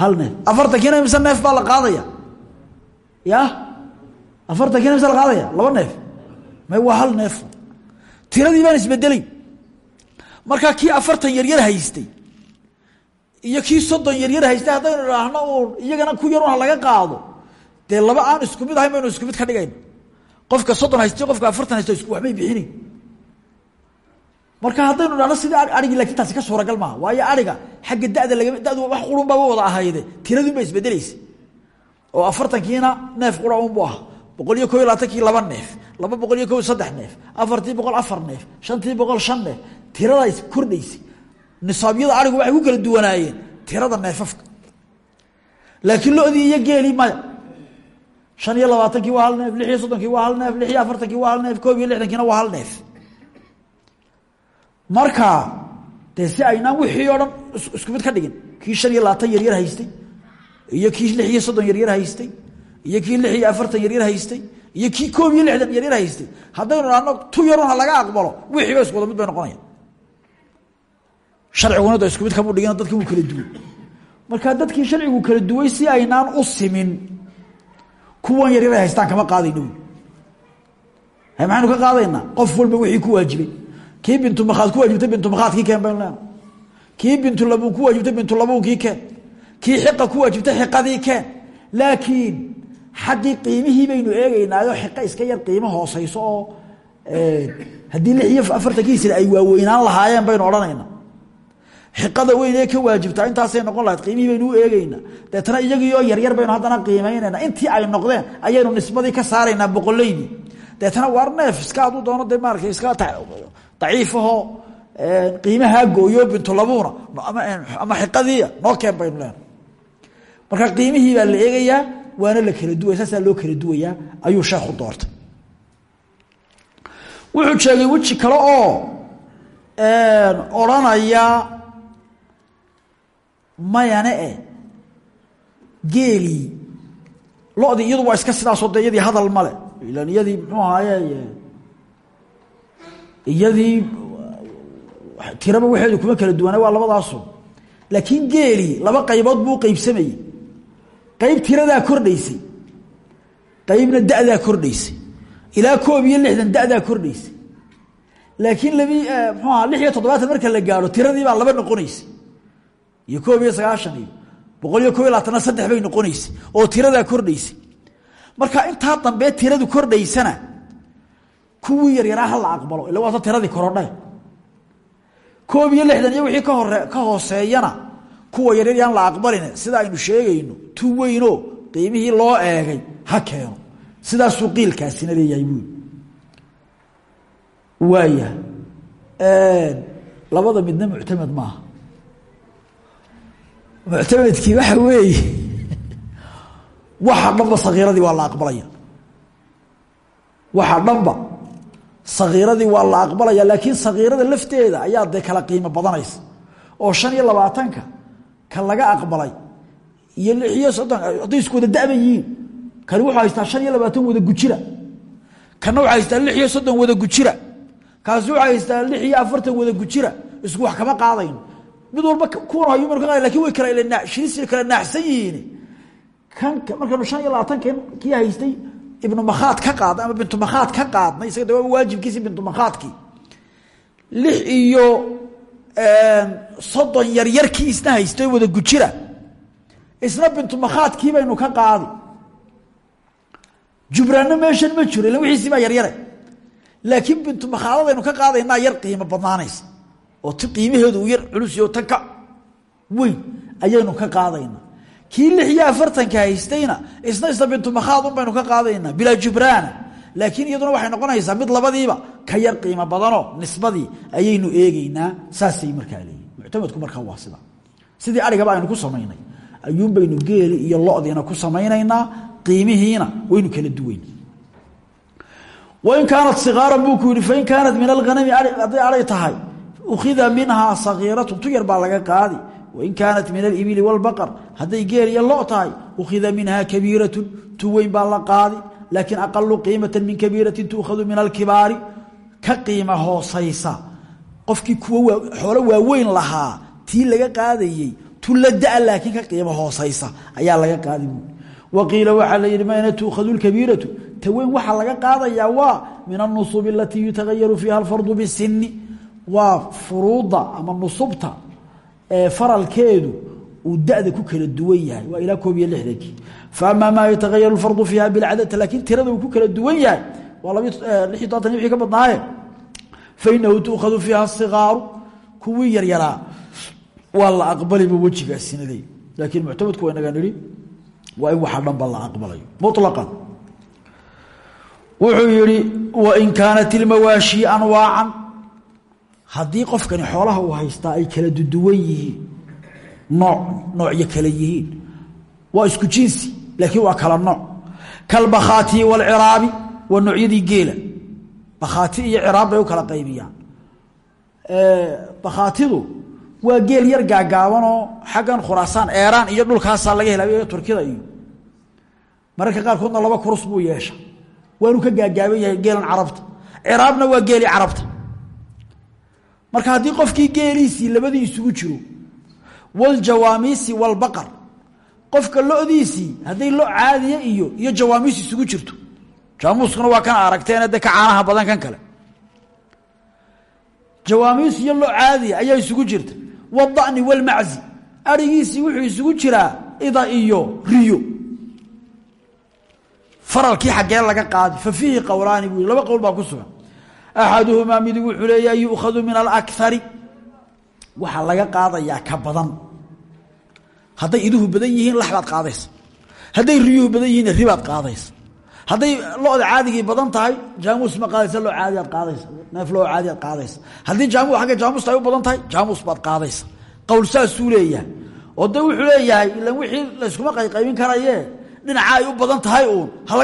hal neef afartankiina imise neef baa la qaadaya? Ya? Afartankiina imise la qaadaya? Laba neef. May waa hal neef. Tiradii baan isbedelayn markaa kii afartan yaryar haystay iyo kii soddon yaryar haystay haddaynu idhaahno uun iyagana ku yarun ha laga qaado dee laba aan isku mid ahayn baynu isku mid ka dhigayno qofka soddon haysta qofka afartan haysta isku waxbay bixinayn marka haddaynu idhahno sidii arigii laakiin taasi ka suuragal maaha. Waayo ariga xagga dada laga dadu wax qurun baaba wada ahayde. Tiradun ba isbedelaysa oo afartankiina neef qura unbu aha boqol iyo ko iyo laba neef. Laba boqol iyo ko saddex neef. Afartii boqol afar neef. Shantii boqol shan neef. Tiradaa is kordhaysay nisaabyada arigu waxay ku kala duwanaayeen tirada neefafka. Laakiin lodii iyo geelii maya shan iyo labaatankii waa hal neef lix iyo soddonkii waa hal neef lix iyo afartankii waa hal neef koob iyo lixdankiina waa hal neef marka dee si aynaan wixii oo dhan isku mid ka dhigin. Kii shan iyo labaatan yaryar haystay iyo kii lix iyo soddon yaryar haystay iyo kii lix iyo afartan yaryar haystay iyo kii koob iyo lixdan yaryar haystay. Haddaynu dhahno tu yarun ha laga aqbalo wixii ba isku mid bay noqonaya sharciguna da isku mid kamuu dhigin dadki wuu kala duway. Marka dadkii sharcigu kala duway si aynaan u simin kuwan yaryar haystaan kama qaadayno. Maxaynu ka qaadaynaa? Qof walba wixii ku waajibay kii bintumakhaad ku waajibtay bintumakhaadkii keen baynu leenahay kii bintulabuun ku waajibtay bintulabuunkii keen? Kii xiqa ku waajibtay xiqadii keen? Laakiin xaggii qiimihii baynu eegeynaayo xiqa iska yar qiimo hooseyso oo haddii lix iyo afartankiisina ay waaweynaan lahaayeen baynu odhanaynaa xiqada weyn ee ka waajibtaa intaasay noqon lahayd qiimihii baynu u eegeynaa deetana iyagiioo yaryar baynu haddana qiimaynaynaa intii ay noqdeen ayaynu nisbadii ka saaraynaa boqoleydii deetana waar neef iska aduu doono de iska daciifahoo qiimahaa gooyo bintulabuuna ama xiqadiiya noo keen baynu leenahay marka qiimihii baa la eegayaa waana la kala duwaya saasaa loo kala duwayaa ayuu sheekhu doortay. Wuxuu sheegay weji kale oo odhanaya mayane e geelii lodii iyadu waa iska sidaasoo de iyadii hadal male ilan iyadii muxuu ahaaye iyadii tiraba waxeedu kuma kala duwana waa labadaaso laakiin geelii laba qaybood buu qeybsamayey qayb tiradaa kordhaysay. Qaybna dadaa kordhaysay. Ilaa koob iyo lixdan dadaa kordhaysay. Laakiin labi mxuu aha lix iyo toddobaatan marka la gaadho tiradii baa laba noqonaysay. Iyo koob iyo sagaashan iyo boqol iyo kob iyo saddex bay noqonaysay oo tiradaa kordhaysay. Marka intaa dambee tiradu kordhaysana kuwii yaryaraa ha la aqbalo ila waata tiradii korodhe koob iyo lixdan iyo wixii ka hore ka hooseeyana kuwa yaryar yaan la aqbalin sida aynu sheegayno tu weyno qiimihii loo eegay ha keeno. Sidaasuu qiilkaasina leeyahay buui waaya labada midna muctamed maaha. Muctamedkii waxa weeye waxa dhanba sakiiradii waa la aqbalaya. Waxa dhanba sakiiradii waa la aqbalaya laakiin sakiirada lafteeda ayaa dee kala qiimo badanaysa. Oo shan iyo labaatanka ka laga aqbalay iyo lix iyo soddon hadday isku wada daba yihiin wuxuu haystaa shan iyo labaatan wada gujira. Kana wuxuu haystaa lix iyo soddon wada gujira. Kaasi wuxuu haystaa lix iyo afartan wada gujira. Isku wax kama qaadayno mid walba kuwan hayu mar ka laakiin way kala kala naaxsan kan markaynu shan iyo labaatankan haystay ibnu makhaad ka qaadnay ama bintu makhaad ka qaadnay isaga waa waajibkiisi bintu makhaadkii lix iyo soddon yaryarkii isna haysto wada gujira. Isna bintu makhaadkii baynu ka qaadi. Jubraanno meeshan ma jiro ila wixiisii baa yaryare. Laakiin bintu makhaaladaynu ka qaadaynaa yar qiimo badnaanaysa. Oo ti qiimaheedu uu yar culusyo tan ka weyn ayaynu ka qaadaynaa kii lix iyo afartanka haystayna isna isna bintu makhaad un baynu ka qaadaynaa bilaa jubraana laakiin iyaduna waxay noqonaysaa mid labadiiba ka yar qiimo badanoo nisbadii ayaynu eegeynaa saasay markaa leeyihiin muctamadku markaa waa sida. Sidii arigaba aynu ku samaynay ayuun baynu geeli iyo lodiina ku samaynaynaa qiimihiina waynu kala duwayn wain kaanat sikaaran buu ku yihi fain kaanat min alhanami hadday aray tahay ukhida minhaa sagiiratu tu wain kaanat min alibili wاlbaqar hadday geel iyo lo tahay ukhida minhaa kabiiratu tu weyn baa la qaadi laakiin aqalu qiimata min kabiiratin tuukhadu min alkibaari ka qiima hoosaysa qofkii kuwa xoolo waaweyn lahaa tii laga qaadayey tu la da laakiin ka qiimo hoosaysa ayaa laga qaadi buui waqiila waxaa la yihi mayna tuukhadu lkabiiratu ta weyn waxaa laga qaadayaa faralkeedu uu dada ku kala duwan yahay. Waa ilaa koob iyo lixdankii faama maa yatagayaru fardu fiiha bilcadati laakiin tirada uu ku kala duwan yahay. Waa lix tobantan wixii ka badnaaye. Fainahu tuukhadu fiiha asigaaru kuwii yaryaraa waa la aqbaliba wejigaasina laakiin muctamadku waa inagaa nihi waa in waxaa dhanba la aqbalayo muطlaqan wuxuu yihi wain kaanat ilmawaashi anwaacan haddii qofkani xoolaha uu haystaa ay kala duduwan yihiin nooc noocyo kale yihiin. Waa isku jinsi laakiin waa kala nooc. Kalbakhaati wاlciraabi waa noocyadii geela. Bakhaati iyo ciraab bay u kala qaybiyaan. Bakhaatidu waa geel yar gaagaabanoo xaggan khuraasaan eeraan iyo dhulkaasaa laga hela turkida iyo. Mararka qaarkoodna laba kurus buu yeesha waanu ka gaagaaban yahay geelan carabta. Ciraabna waa geelii carabta marka haddii qofkii geeliisii labadii isugu jiro waljawaamiisi walbaqar qofka lodiisii hadday lo caadiya iyo iyo jawaamiis isugu jirto. Jaamuuskuna waa kan aragteene de caanaha badan kan kale. Jawaamiis iyo lo caadiya ayaa isugu jirta. Wadani walmaczi arigiisii wuxuu isugu jiraa ida iyo riyo. Faralkii xaggee laga qaadi fa fiihi qowlaani laba qowl baa ku sugan axaduhumaa midig wuxuu leeyaha yukhadu min alakari waxaa laga qaadayaa ka badan hadday iduhu badan yihiin laxbaad qaadaysa hadday riyuhu badan yihiinna ribaad qaadaysa hadday loda caadigii badan tahay jaamuus ma qaadaysa loo caadiyaad qaadaysa neef loo caadiyaad qaadaysa haddii jaamu agga jaamuusta ay u badan tahay jaamuus baad qaadaysa qowl saasuu leeyahay oo de wuxuu leeyahay ilan wixii layskuma qayqaybin karaye dhinaca ay u badan tahay uun ha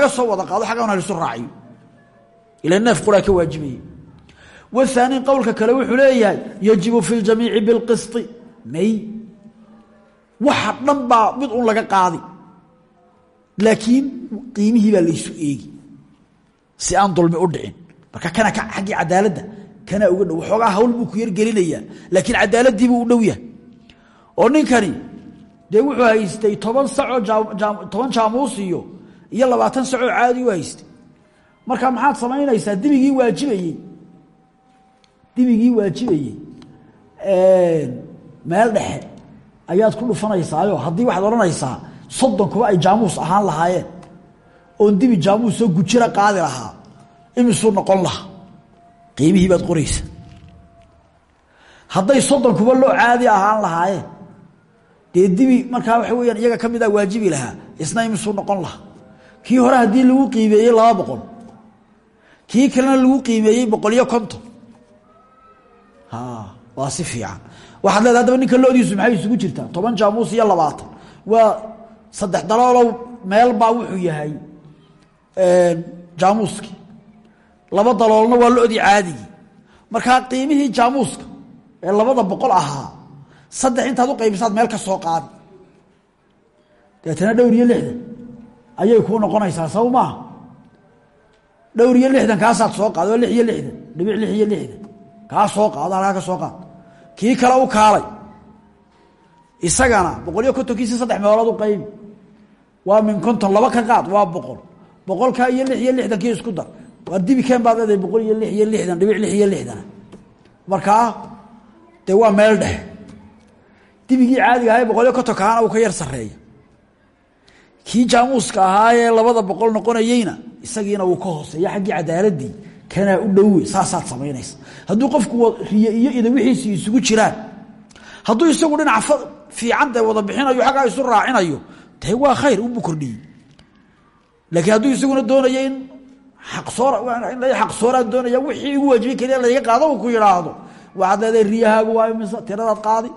ila neef quraa ka waajibaya wahaani qowlka kale wuxuu leeyahay yajibu fi ljamiici bilqisti may waxa dhan baa mid un laga qaadi. Laakiin qiimihii baa laysu eegi si aan dulmi u dhicin. Marka kana xaggii cadaaladda kana uga dhow waxoogaa hawl buu ku yargelinayaa laakiin cadaaladdiibuu u dhow yahay. Oo ninkani dee wuxuu haystay toban sacoo toban jaamuus iyo iyo labaatan caadi u haystay marka maxaad samaynaysaa dibigii waajibayey dibigii waajibayey meel dhexe ayaad ku dhufanaysaayoo haddii waxaad odhanaysaa soddon kuba ay jaamuus ahaan lahaayeen oon dibi jaamuusoo gujira qaadi lahaa imisuu noqon lahaa qiimihii baad qoraysa hadday soddon kuba loo caadi ahaan lahaayeen dee dibi markaa waxa weyaan iyaga ka mid a waajibi lahaa isna imisuu noqon lahaa. Kii hore haddii lagu qiimeeyey laba boqol kii kalena lagu qiimeeyey boqol iyo konton. Waa si fiican. Waxaad leedahay ninka lodiisu maxay isugu jirtaa? Toban jaamuus iyo labaatan. Waa saddex daloolow meel baa wuxuu yahay jaamuuskii laba daloolna waa lodii caadigii markaa qiimihii jaamuuska ee labada boqol ahaa saddex intaad u qaybisaad meel ka soo qaadi. Deetana dhowr iyo lixdan. Ayay kuu noqonaysaa saw dhowr iyo lixdan kaasaad soo qaad waa lix iyo lixdan dhibic lix iyo lixdan kaa soo qaado halkaa ka soo qaad. Kii kale u kaalay. Isagana boqol iyo kontonkiisi saddex meelood u qaybi waa min konton laba ka qaad waa boqol. Boqolkaa iyo lix iyo lixdankii isku dar. Waa dibikeen baad leedahay boqol iyo lix iyo lixdan dhibic lix iyo lixdan markaa dee waa meel dhexe. Dibigii caadiga ahaa boqol iyo konton kaana uu ka yar sareeya kii jaamuuska ahaayee labada boqol noqonayeyna isagiina wuu ka hooseeya xaggii cadaaladii. Kanaa u dhowe saasaad samaynaysa. Hadduu qofku riye iyo ida wixiisi isugu jiraan hadduu isagu dhinac fiican dee wada bixinayo aggaa isu raacinayo dee waa khayr unbuu kordhiyey. Laakiin hadduu isaguna doonayo in aqsooraan doonaya wixii igu waajibin keliya layga qaado ku yidhaahdo. Waxaad leedahay riyahaagu waa imisa tiradaad qaadi.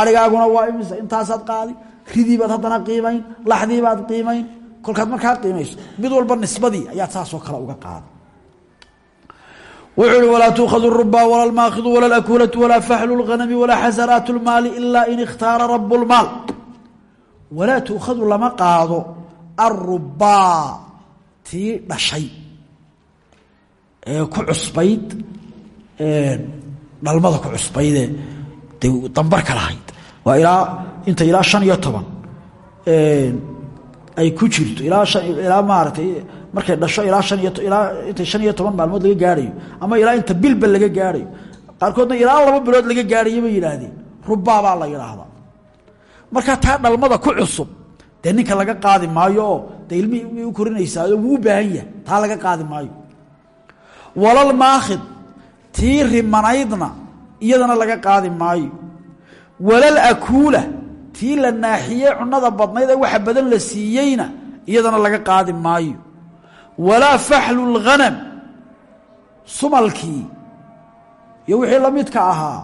Arigaaguna waa imisa intaasaad qaadi ridiibaad haddana qiimayn laxdiibaad qiimayn kolkaad markaa qiimayso. Mid walba nisbadii ayaad saasoo kale uga qaada. Wuxuu ihi walaa tuukhadu ruba wala lmaakidu wala lakulatu walaa faxlu lghanami walaa xasaraat lmaali ilaa in ikhtaara rabu lmaal walaa tuukhadu lama qaado arubaa tii dhashay ee ku cusbayd dhalmada ku cusbaydee de dambarka lahayd. Ilaa inta ilaa shan iyo toban ay ku jirto. Ilaa maaratay markay dhasho ilaa an iyo toban maalmood laga gaarayo ama ilaa inta bilba laga gaarayo qaarkoodna ilaa laba bilood laga gaarayo bay yidhaahdeen. Rubaabaa la yidhaahdaa. Marka taa dhalmada ku cusub dee ninka laga qaadi maayo oo de ilmihii u korinaysaao wuu baahan yahay. Taa laga qaadi maayo. Walal maakhid tii rimanaydna iyadana laga qaadi maayo. Walal akuula tii la naaxiyey cunada badnayd ee waxa badan la siiyeyna iyadana laga qaadi maayo. Walaa faxlu lghanam sumalkii iyo wixii la midka ahaa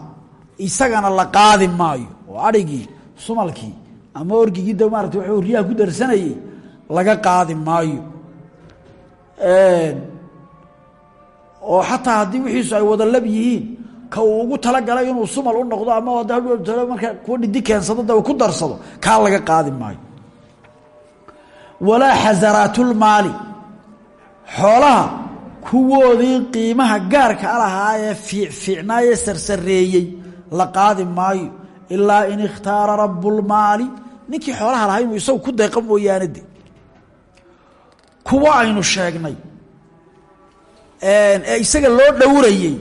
isagana la qaadi maayo. Oo adhigii sumalkii ama orgigii de maarata w riyaha ku darsanayey laga qaadi maayo. Oo xataa haddii wixiisu ay wada lab yihiin ka uu ugu talagalay inuu sumal u noqdo ama marka kuwa dhidi keensado de ku darsado kaa laga qaadi maayo. Walaa xasaraatulmaali xoolaha kuwoodii qiimaha gaarka alahaa ee fiicfiicnaayee sarsareeyey la qaadi maayo. Ilaa in ikhtaara rabbulmaali ninkii xoolaha lahaa inuu isagu ku deeqa mooyaane de. Kuwa aynu sheegnay ee isaga loo dhowrayey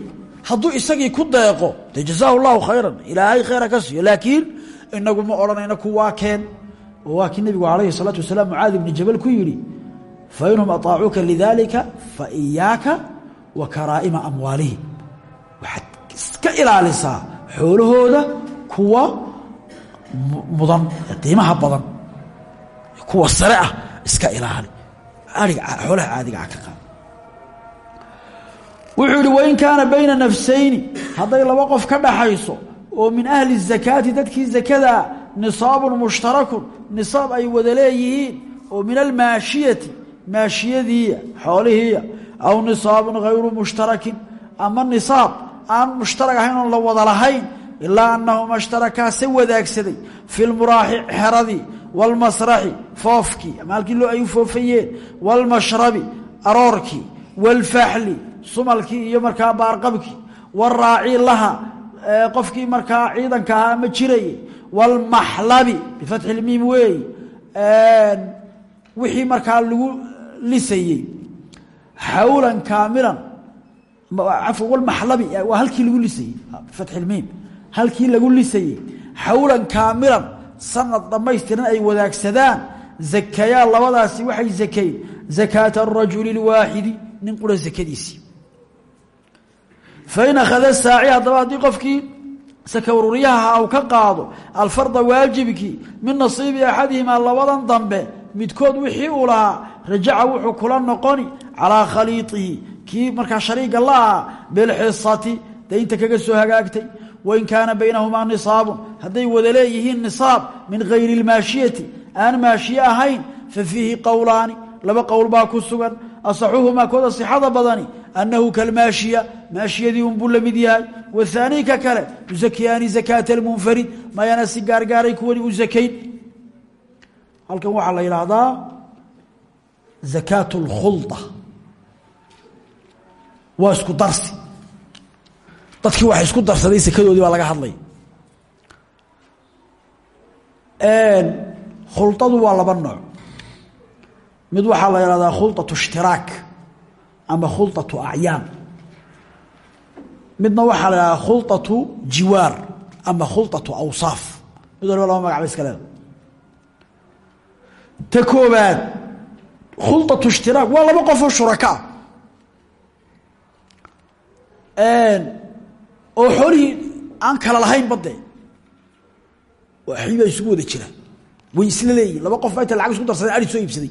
hadduu isagii ku deeqo de jazaa llahu khayran ilaahay khayra ka siiyo. Laakiin inagu ma oranayna kuwaa keen. Oo waa kii nebigu alayhi salaatu wasalaam mucaad ibni jabal ku yidhi fa inhum aaacuuka lidaalika fa iyaaka wa karaa'ima amwaalihim. Waxaad iska ilaalisaa xoolahooda kuwa mudan ee qiimaha badan. Kuwa sare ah iska ilaali. Oolaha caadigaa ah ka qaad wuxuu ihi wain kaana bayna nafsayni hadday laba qof ka dhaxayso oo min ahli الzakaati dadkii zakadaa nisaabun mushtarakun nisaab ay wada leeyihiin oo min almaashiyati maashiyadiiya xoolihiiya aw nisaabun hayru mushtarakin ama nisaab aan mushtarag ahayn oon la wada lahayn ilaa anahuma ishtarakaa se wadaagsaday fi lmuraaxi xeradii wاlmasraxi foofkii ama halkii loo ay u foofayeen wاlmashrabi aroorkii wاlfaxli sumalkii iyo markaa baarqabkii waraaci laha qofkii markaa ciidanka ahaa ma jiraye wlmaxlabi bifatxi lmiim weeye wixii markaa lagu lisayey. Xawlan kaamilan afwan walmaxlabi waa halkii lagu lisayey bifatxi lmiim halkii lagu lisayey. Xawlan kaamilan sanad dhammaystiran ay wadaagsadaan zakayaan labadaasi waxay zakayn zakaata arajuli اlwaaxidi nin qura sakadiisi fain akhada saaci haddaba haddii qofkii saka ururyaha uu ka qaado alfarda waajibkii min nasiibi axadihimaa labadan dambe midkood wixii uu lahaa rajaca wuxuu kula noqoni calaa khaliiطihi kii markaa shariiga la ahaa bilxisati daynta kaga soo hagaagtay wain kaana baynahumaa nisaabun hadday wada leeyihiin nisaab min gayri اlmaashiyati aan maashiye ahayn fa fiihi qowlaani laba qowl baa ku sugan asaxuhumaa kooda sixada badani annahu kalmaashiya maashiyadii unbuu la mid yahay wahaanii ka kale yusakiyaani zakaata almunfarid mayana si gaargaaray kuwani u zakayn halkan waxaa la yidhaahdaa zakaat اlkhulda waa isku darsi dadkii waxa isku darsaday sakadoodii baa laga hadlaya khuldadu waa laba nooc mid waxaa la yidhahdaa khulطaة اshtiraak ama khulطaة acyaan midna waxaa la yidhahdaa khulطaة jiwaar ama khulطaة awsaaf mid waliba laba magac ba iska leeda ta koobaad khulطaة اshtiraak waa laba qofoo shuraka oo xoolihii aan kala lahayn bade waxbaa isugu wada jira way isla leeyihin laba qof baa inta lacag isku darsadeen ari soo iibsaday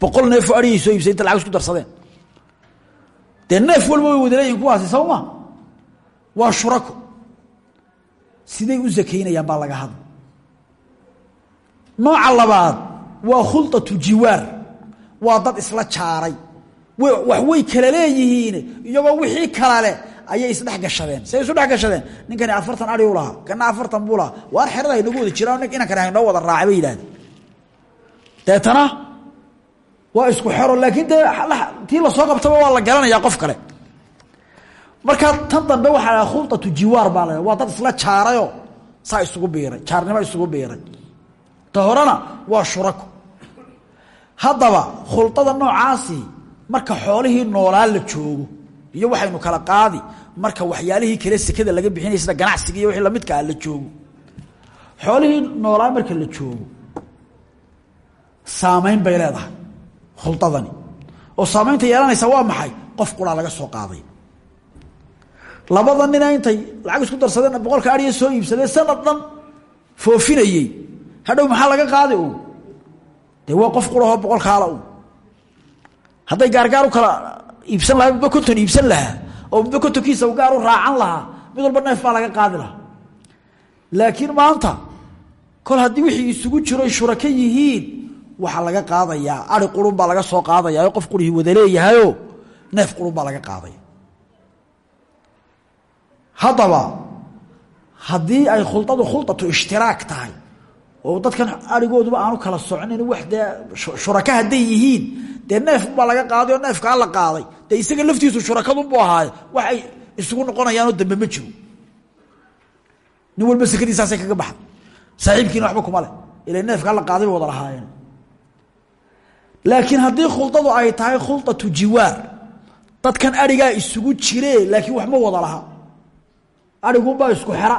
boqol neefoo arigay soo iibsaday inta lacag isku darsadeen. Dee neef walba way wada leeyihiin kuwaasi soo ma waa shurako. Siday u sakaynayaan baa laga hadla nooca labaad waa khulطatu jiwaar. Waa dad isla jaaray. Wax way kala leeyihiin iyagoo wixii kala ayay isdhex gashadeen. Say isu dhex gashadeen. Ninkani afartan ari u kana afartan buu lahaa. Waar xerada haynagu wada jiraan inankani haynoo wada raacay bay yidhahdeen. Deetana waa isku xero laakiin dee tii la soo qabtaba waa la garanayaa qof kale. Markaa tan dambe waxaa la khulatu jiwaar baa la waa dad isla jaarayo saa isugu biiray jaarnimo isugu biiray. Ta waa shurako. Haddaba khulada noocaasi marka xoolihii noolaa la joogo iyo waxaynu kala qaadi marka waxyaalihii kale sekada laga bixinay sida ganacsiga iyo wixii lamidka ah la joogo. Xoolihii noolaa marka la joogo saamayn bay leedahay khuladani oo saamaynta yeelanaysa waa maxay? Qof quraa laga soo qaaday. Labada nina intay lacag isku darsadeen boqolka ariya soo iibsadee sanad dhan hadhow maxaa laga qaadi un dee waa qof qurahoo boqolkaala un hadday gaargaar u kala iibsan lahaa midba konton iibsan lahaa oo midba kontonkiisa gaar u raacan lahaa mid walba neef baa laga qaadi lahaa. Laakiin maanta kol haddii wixii isugu jiro shurako yihiin waxaa laga qaadayaa ari qurun laga soo qaadayaa qof qurihii wada leeyahayo neef qurun laga qaadaya. Haddaba haddii ay khuladu khulatu ishtiraak tahay oo dadkan arigooduba aanu kala soconin wax dee shuraka hadday yihiin dee neefbaa laga qaaday oo neefkaa la qaaday dee isaga laftiisu shurakadunbu ahaaye wax ay isugu noqonayaanoo dambe ma jiro. Nin walba sekadiisaasay kaga baxday. Saaxiibkiina waxba kuma leh. Ila neefkaa la qaaday wada lahaayeen laakiin haddii khuladu ay tahay khulatu jiwaar dadkan arigaa isugu jire laakiin wax ma wada laha. Arigunbaa isku xero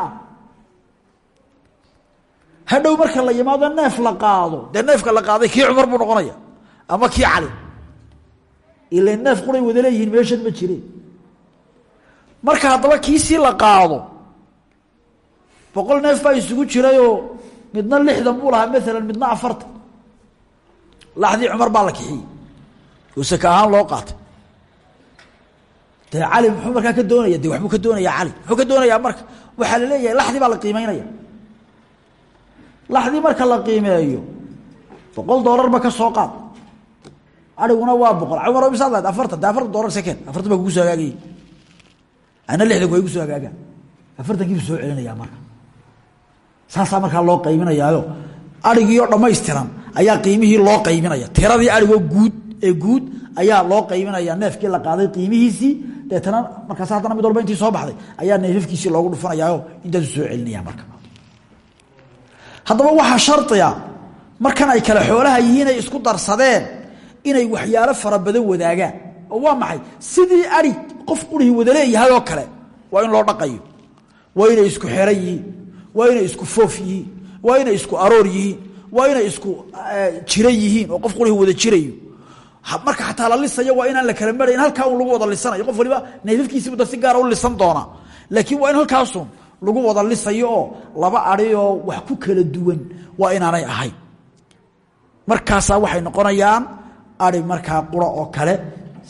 hadhow marka la yimaado neef la qaado dee neefka la qaaday kii cumar buu noqonaya ama kii cali ila neef quray wada leeyihiin meeshan ma jireen marka haddaba kiisii la qaado boqol neef baa isugu jirayoo midna lixdan buu lahaa maalan midna afartan laxdii cumar baa la kixiyey. Oo saka ahaan loo qaatay. Dee cali muxuu markaa ka doonaya? De waxbuu ka doonayaa cali? Muxuu ka doonayaa marka? Waxaa la leeyahay laxdii baa la qiimeynaya. Laxdii marka la qiimeeyo boqol doolarba ka soo qaad. Ariguna waa boqol. Cumar misaad lahayd? Afartan. De afartan doolar sekeen. Afartan baa kugu soo hagaagayay. Ana lixdan waa igu soo hagaagaan afartankiibu soo celinayaa marka. Saasaa markaa loo qaybinayaayo arigii oo dhammaystiran ayaa qiimihii loo qaybinaya. Tiradii arigoo guud ee guud ayaa loo qaybinaya. Neefkii la qaaday qiimihiisii. Deetana markaas haddana mid walba intii soo baxday ayaa neefafkiisii loogu dhufanayaayo. Intaasu soo celinaya marka. Haddaba waxaa shardiga markan ay kale xoolaha yihiin ay isku darsadeen inay waxyaalo fara badan wadaagaan. Oo waa maxay? Sidii ari qof qurihii wada leeyahay oo kale waa in loo dhaqayo. Waa inay isku xeran yihiin. Waa inay isku foof yihiin. Waa inay isku aroor yihiin waa inay isku jira yihiin oo qof qurihii wada jirayo. Marka xataa la lisayo waa inaan la kala marayn halkaa un lagu wada lisanayo. Qof waliba neefafkiisiibu da si gaara u lisan doonaa. Laakiin waa in halkaasun lagu wada lisayo laba ari oo wax ku kala duwan waa inaanay ahayn. Markaasaa waxay noqonayaan ari markaa qura oo kale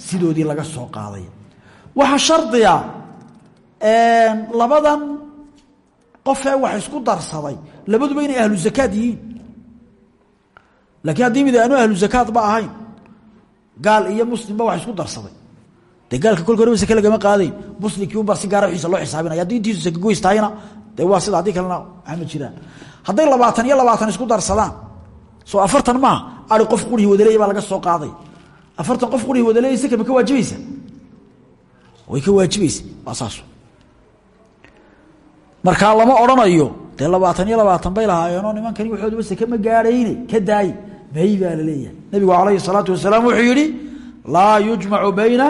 sidoodii laga soo qaaday. Waxaa shardiga labadan qofee wax isku darsaday. Labaduba inay ahlu zakaad yihiin laakiin haddii mid aanu ahlu zakaad ba ahayn gaal iyo muslimba wax isku darsaday. Dee gaalka kolka horeba sake lagama qaadayn. Muslimkii unbaa si gaara wiisa loo xisaabinaya. Haddii intiisu sake goys tahayna dee waa sida haddii kalena waxma jiraan. Hadday labaatan iyo labaatan isku darsadaan soo afartan maaha ari qof qurihii wadaleeya baa laga soo qaaday. Afartan qof qurihii wadaleeya sake ma ka waajibaysa way ka waajibaysa waa saas lama odhanayo dee labaatan iyo labaatan bay lahaayeenoo nimankani waxooduba sake ma gaadhayne? Ka daaye may baa la leeyahay. Nabigu calayhi salaatu wasalaam wuxuu yidhi laa yujmacu bayna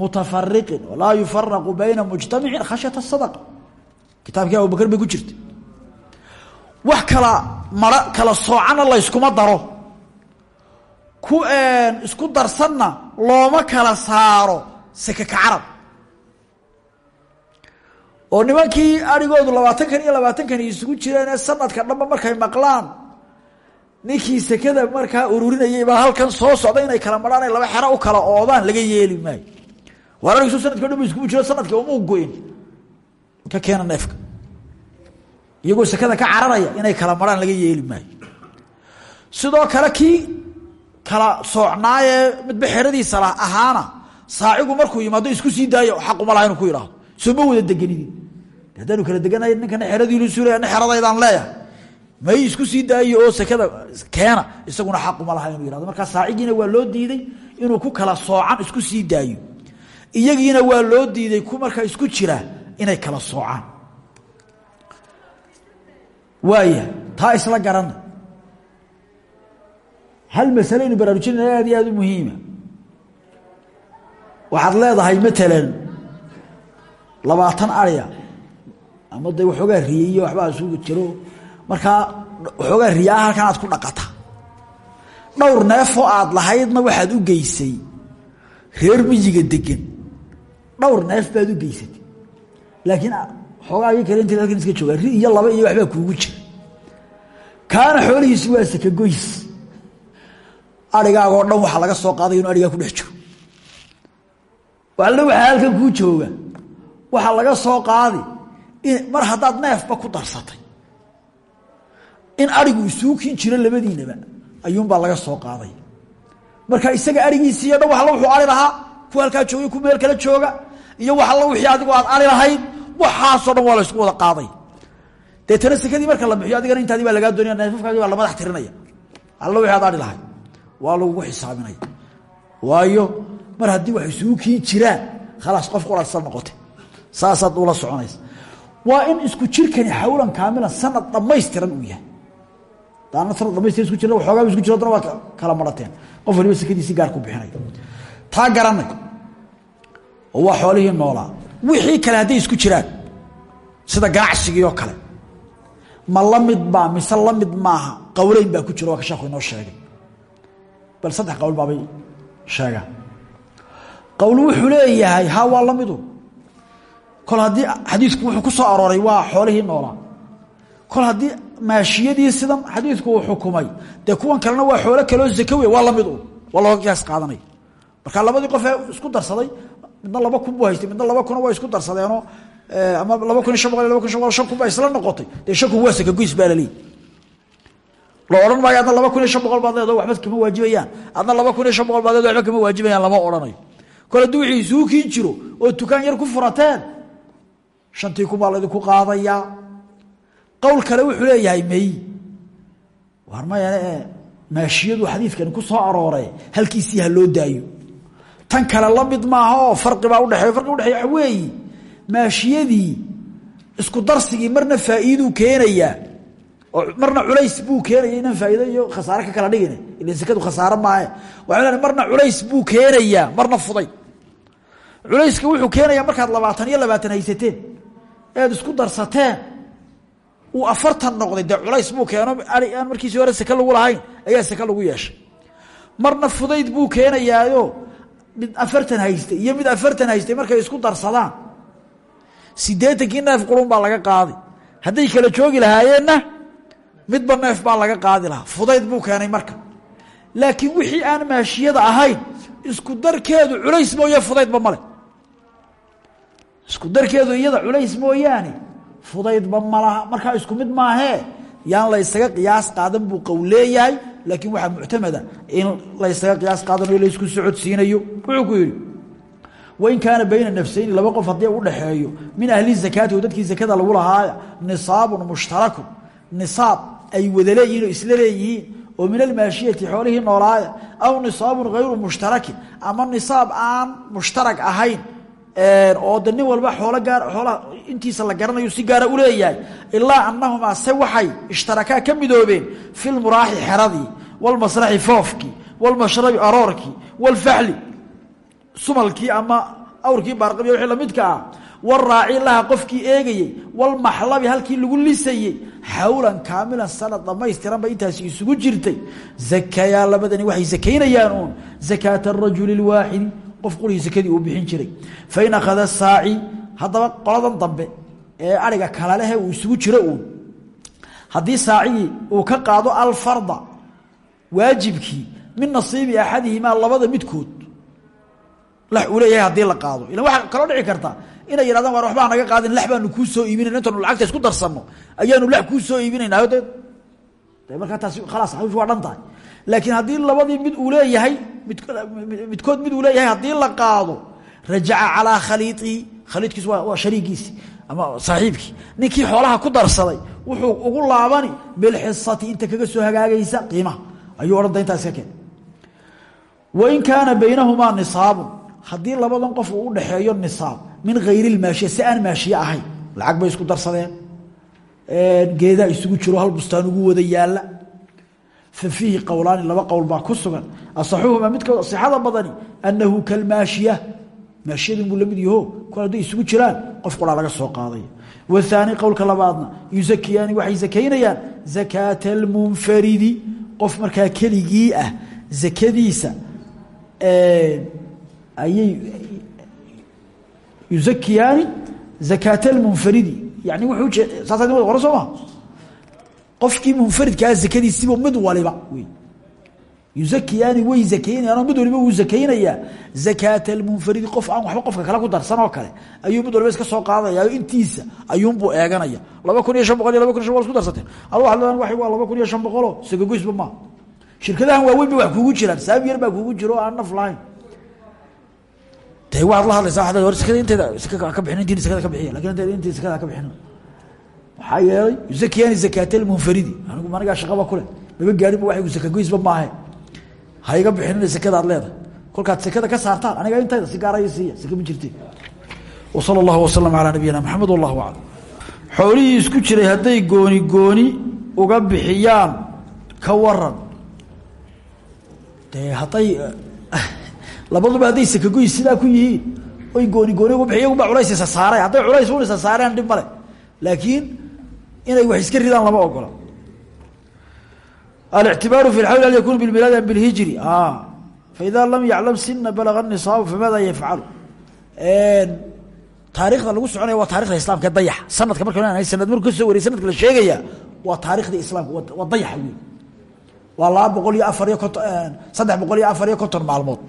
mutafariqin walaa yufaraqu bayna mujtamicin khashyata sadaqa kitaabkii abubakr bay ku jirta wax kala mara kala soocana layskuma daro. Ku isku darsanna looma kala saaro seke ka carab. Oo nimankii arigoodu labaatankan iyo labaatankan isugu jireen ee sanadka dhanba markay maqlaan ninkii sekada markaa ururinayay baa halkan soo socda inay kala marhaan ay laba xero u kala oodaan laga yeeli maayo. Waar arigiisu sanadka dhan ba iskugu jiro sanadka umuu go-in ka keena neefka. Iyagoo sekada ka cararaya inay kala marhaan laga yeeli maayo. Sidoo kale kii kala soocnaayee midba xeradiisa la ahaana saacigu markuu yimaado isku sii daayo xaquma laha inuu ku yidhaahdo. Soo ma wada deganidin. Haddaanu kala deganay ninkana xeradiilu suulaya na xeradaydaan leeyahay may isku sii daayo oo sekada keena isaguna xaquma laha inuu yihahdo markaa saacigiina waa loo diiday inuu ku kala soocan isku sii daayo. Iyagiina waa loo diiday ku markaa isku jira inay kala soocaan. Waaya taa isla garana hal masale aynu baraarujinana aad iyo aada u muhiima. Waxaad leedahay matalan labaatan arya ama de waxoogaa riyey iyo waxbaa isugu jiro markaa waxoogaa riyaa halkan aad ku dhaqata. Dhowr neefoo aad lahaydna waxaad u geysay reer miyiga degan dhowr neef baad u geysatay. Laakiin xoogaagii kale inta halkan iska joogaa ri iyo laba iyo waxbaa kuugu jira. Kaana xoolihiisi waa sakagoys arigaagoo dhan waxaa laga soo qaaday inuu arigaa ku dhex jiro. Alle waxaa halkan kuu jooga. Waxaa laga soo qaadi mar haddaad neefba ku darsatay in arigu isuukin jiro labadiinaba ayuunbaa laga soo qaaday. Marka isaga arigiisiiyo dhan wax alla wuxuu lahaa ku halkaa jooga ku meel kala jooga iyo wax alla wixii adigu aad ari lahayd waxaasoo dhan la ysku wada qaaday. Deetana sekadii marka la bixiyo adigana intaadii baa lagaa doonaya neefafkaagii baa la madax tirinaya. Alla wixii aad lahayd waa lagugu xisaabinaya waayo mar haddii wax isugu kiin jiraan khalaas qof qurarsan noqote. Saasaad ula soconaysa. Waa in isku jirkani xawlan kaamilan sanad dhammaystiran uu yahay dhamaystiran isku jirna waxoogaa isku jiro haddana waa kala marateen. Qof waliba sekadiisi gaar ku bixinaya taa garanay waa xoolihii noolaa wixii kale hadday isku jiraan sida ganacsigii oo kale. Ma la mid baa mise la mid maaha qowleyn baa ku jiro waa ka sheekhu inoo sheegay. Bal saddex qowl baabay sheegaan. Qowl wuxuu leeyahay ha waa la midu. Kol haddii xadiidku wuxuu ku soo arooray waa xoolihii noolaa kol haddii maashiyadii sidan xadiidku uu xukumay dee kuwan kalena waa xoolo kaloo zaka wey waa la mid un waa looga qiyaas qaadanaya marka labadii qof ee isku darsaday midna laba kun buu haystay midna laba kuna waa isku darsadeenoo ama laba kun iyo laba kun shan kun baa isla noqotay. Dee shan waa saka goys baa laleeyahy la odhan maayo adna laba kun iyo shan leedo waxba kama waajibayaan. Adna laba kun iyo shan leedo waxba kama waajibayaan lama odhanayo kol haddii wixii jiro oo tukaan yar ku furateen shantii kun baa laydinku qaadayaa qowl kale wuxuu leeyahay may. Waar mayane ee maashiyadu xadiidkani ku soo aroore halkiisii ha loo daayo. Tan kale la mid maaha oo farqi baa udhexeeyo farqi udhexeeya waxa weeyi maashiyadii isku darsigii marna faa'iiduu keenayaa oo marna culays buu keenaya inaan faa'iido iyo khasaare ka kala dhigin ila sekadu khasaare maahe. Waxay leedahay marna culays buu keenayaa marna fuday. Culayska wuxuu keenayaa markaad labaatan iyo labaatan haysateen isku darsateen uu afartan noqday dee culays buu keeno ari aan markiisii hore seke lagu lahayn ayaa seke lagu yeeshay. Marna fudayd buu keenayaayo mid afartan haystay iyo mid afartan haystay markay isku darsadaan. Siddeetankii neef qurun baa laga qaaday hadday kala joogi lahaayeenna midba neef baa laga qaadi lahaa. Fudayd buu keenay marka. Laakiin wixii aan maashiyada ahayn isku darkeedu culays mooye fudaydba male. Isku darkeedu iyada culays mooyaane fudaydba malaha markaa isku mid maahee yaan la ysaga qiyaas qaadan buu qowl leeyahay. Laakiin waxaa muctamada in la ysaga qiyaas qaadanayo laysku socodsiinayo wuxuu ku yidhi wain kaana bayna nafsayni laba qof haddii u dhaxeeyo min ahli zakaati oo dadkii zakada lagu lahaaya nisaabun mushtarakun. Nisaab ay wada leeyihiin oo isla leeyihiin oo min almaashiyati xoolihii noolaaya aw nisaabun hayru mushtarakin. Ama nisaab aan mushtarak ahayn oo de nin walba xoolo gaar xoolaha intiisa la garanayo si gaara u leeyahay. Ilaa annahumaa se waxay ishtarakaa ka midoobeen fi lmuraaxi xeradii walmasraxi foofkii walmashrabi aroorkii walfaxli sumalkii ama awrkii baarqabiya wixii lamidka ah. Waraaci laha qofkii eegayey walmaxlabi halkii lagu lisayey xawlan kaamilan sanad dhamaystiran ba intaasi isugu jirtay. Zakayaa labadani waxay sakaynayaan uun. Zakaata arajuli lwaaxidi qof qurigii sakadii uu bixin jiray. Fain akhada saaci haddaba qoladan dambe ee ariga kalalehe uu isugu jiro uun. Haddii saacigii uu ka qaado alfarda waajibkii min nasiibi axadihimaa labada midkood lax uu leeyahay haddii la qaado. Ilan waxaa kaloo dhici karta inay yidhahdaan war waxbaa naga qaadin lax baanu kuu soo iibinayna intaanu lacagta isku darsanno. Ayaanu lax kuu soo iibinaynaa de markaa taasi khalaas hawsh waa dhan tahay laakiin haddii labadii mid uu leeyahay midkood mid uu leeyahay haddii la qaado rajaca calaa khaliiihi khaliidkiis waa shariigiisi ama saaxiibkii ninkii xoolaha ku darsaday wuxuu ugu laabani bilxisati inta kaga soo hagaagaysa qiimaha. Ayuu odhan da intaa iska keen. Wain kaana baynahumaa nisaabun haddii labadan qof uu udhaxeeyo nisaab min hayri lmaashiya si aan maashiye lacag bay isku darsadeen. Geedaa isugu jiro hal bustaan ugu wada yaalla fiihi qowlaani laba qowl baa ku sugan. Asaxuhumaa midkood sixada badani annahu kalmaashiya. Maashiyadin buu la mid yaho. Kol hadday isugu jiraan qof quraa laga soo qaaday. Wahaani qowlka labaadna yusakiyaani waxay sakaynayaan zakaata almunfaridi qof markaa keligii ah zakadiisa ayay yusakiyaani zakaata almunfaridi yani wuxuu saasa wada qora soo ma qofkii munfaridkaa zakadiisiba mid waliba. Wey yusakiyaani way zakaynayaanoo mid waliba wuu zakaynayaa. Zakaata almunfaridi qof aan waxba qofka kale ku darsan oo kale ayuu mid waliba iska soo qaadayaayo intiisa ayuunbuu eeganaya. laba iyo shan boqol iyo laba kun iyo shan iyo shan boqoloo sagagoysba maa shirkadahan waaweyn ba wax kuugu ka bixin intiin sekada ka bixiya laakiin intii sekada ka bixin maxaa yeelay yusakiyaani zakaata almunfaridi anigu anigaa shaqaba kule maba gaarinba waxaygu sakagoysba maahe. Ha iga bixinina sekada ad leedahay. Kolkaad sekada ka saartaan aniga intayda si gaaraya siiya seka ma jirte wa sala allahu wasalam calaa wallahu aclam. Xoolihii isku jiray hadday gooni gooni uga bixiyaan ka waran dee hadday <laughs> labaduba hadday sakagoys sidaa ku yihiin oy gooni gooni uga bixiy iyagunbaa culays saaray. Hadday culays isa saareen dhib laakiin inay wax iska ridaan lama ogola. Alictibaaru fi lxawl hal yakunu bilmilaadi am bilhijri faida lam yaclam sina balaga nisaabu famaada yafcalu taarikhda lagu soconaya waa taarikhda islaamka dayax. Sanadka marka sanad marku ka soo wariyay sanadka la sheegaya waa taarikhda islaamka waa dayaxa wey waa laba boqol iyo afar iyo konton saddex boqol iyo afar iyo konton maalmood.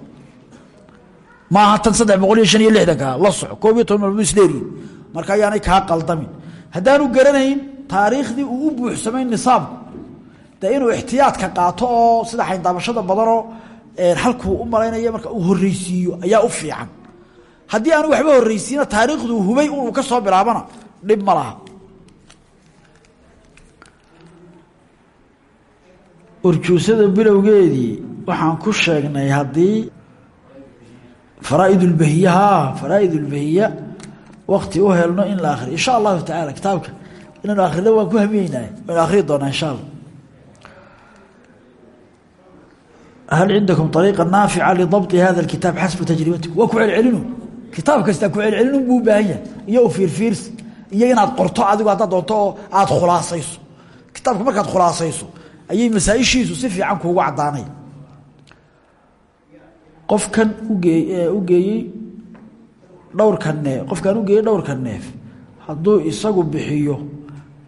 Maaha tan saddex boqol iyo shan iyo lixdanka la soco koob iyo toban maalmood isleeriyin marka ayaanay kaa qaldamin. Haddaanu garanayn taariikhdii uu u buuxsamay nisaabku dee inuu ixtiyaadka qaato oo sida xayndaabashada badanoo halkuu u malaynaya marka uu horreysiiyo ayaa u fiican. Haddii aanu waxba horreysiina taariikhduu hubay inuu ka soo bilaabana dhib ma laha. Urjuusada bilowgeedii waxaan ku sheegnay haddii faraaid ulbahiya ha faraaid ulbahiya wakti u helno in la akhriyo. Insha allahu tacaala kitaabka inaynu akhrino waan ku hamiyeynaa waynu akhriyi doonaa insha allah hal cindakum ariiqa naafica lidabطi hada اkitaab xasba tajribatikum waa ku celcelinu. Kitaab kastaa ku celcelinu buu baahan yahay. Iyo u fiirfiirsi. Iyo inaad qorto adigu haddaad doonto oo khulaasayso. Kitaabka markaad khulaasayso ayay masaaishiisu si fiican kuugu caddaanay. Qofkan ugee u geeyey dhowrka neef qofkaan u geeyey dhowrka neef hadduu isagu bixiyo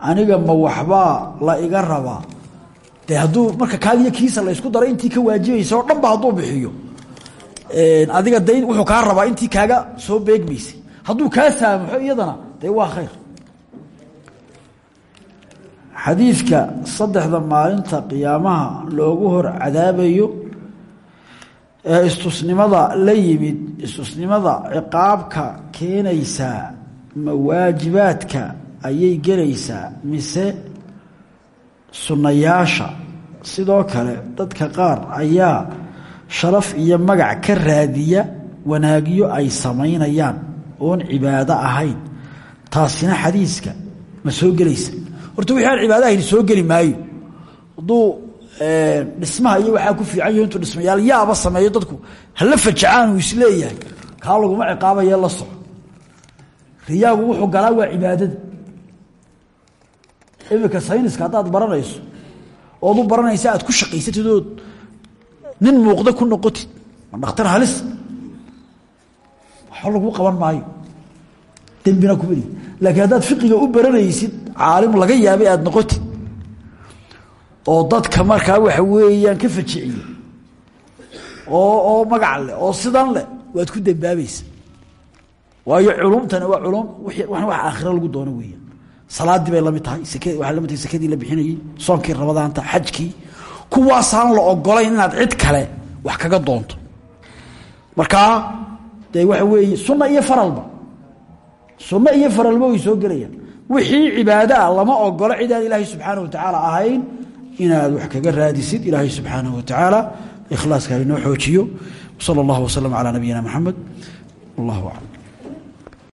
aniga ma waxbaa la iga rabaa de hadduu marka kaagiyo kiisa laysku daro intii ka waajibaysa oo dhan ba hadduu bixiyo. Adiga de wuxuu kaa rabaa intii kaaga soo beegmaysay hadduu kaa saamaxo iyadana de waa khayr. Xadiidka saddexda maalinta qiyaamaha loogu hor cadaabayo ee istusnimada la yimid istusnimada ciqaabka keenaysaa ma waajibaadka ayay gelaysaa mise sunnayaasha? Sidoo kale dadka qaar ayaa sharaf iyo magac ka raadiya wanaagyo ay samaynayaan oon cibaado ahayn. Taasina xadiiska ma soo gelaysa. Horta wixii aan cibaado ahayn soo geli maayo. Hadduu dhismaha iyo waxaa ku fiican yaho intuu dhismayaal yaaba sameeyo dadku hala fajacaan uu is leeyahay kaa laguma ciqaabaye la soco riyaagu wuxuu galaa waa cibaadada imika sayniska haddaad baranayso ood u baranaysa aad ku shaqaysatid ood nin muuqda ku noqotid ma dhakhtar halis? Waxba lagu qaban maayo. Dembina kuma lihi laakiin haddaad fiqiga u baranaysid caalim laga yaabay aada noqotid. Oo dadka markaa waxa weeyaan ka fajiciye oo oo magac leh oo sidan leh waad ku dembaabaysa waayo culumtani waa culum wax aakhira lagu doono weeyaan salaadii bay la mid tahay waxay la mid tahay sakadii la bixinayey soonkii ramadaanta xajkii. Kuwaasaan la ogolayn inaad cid kale wax kaga doonto. Markaa dee waxa weeye sunna iyo faralba. Sunno iyo faralba way soo gelayaan. Wixii cibaado ah lama ogolo cid aan ilaahay subxaanah watacaala ahayn inaad wax kaga raadisid ilaahay subxaanah watacaala ikhlaaska inoo xoojiyo. Sala allahu wasalam calaa nabiyina maxamed wallahu aclam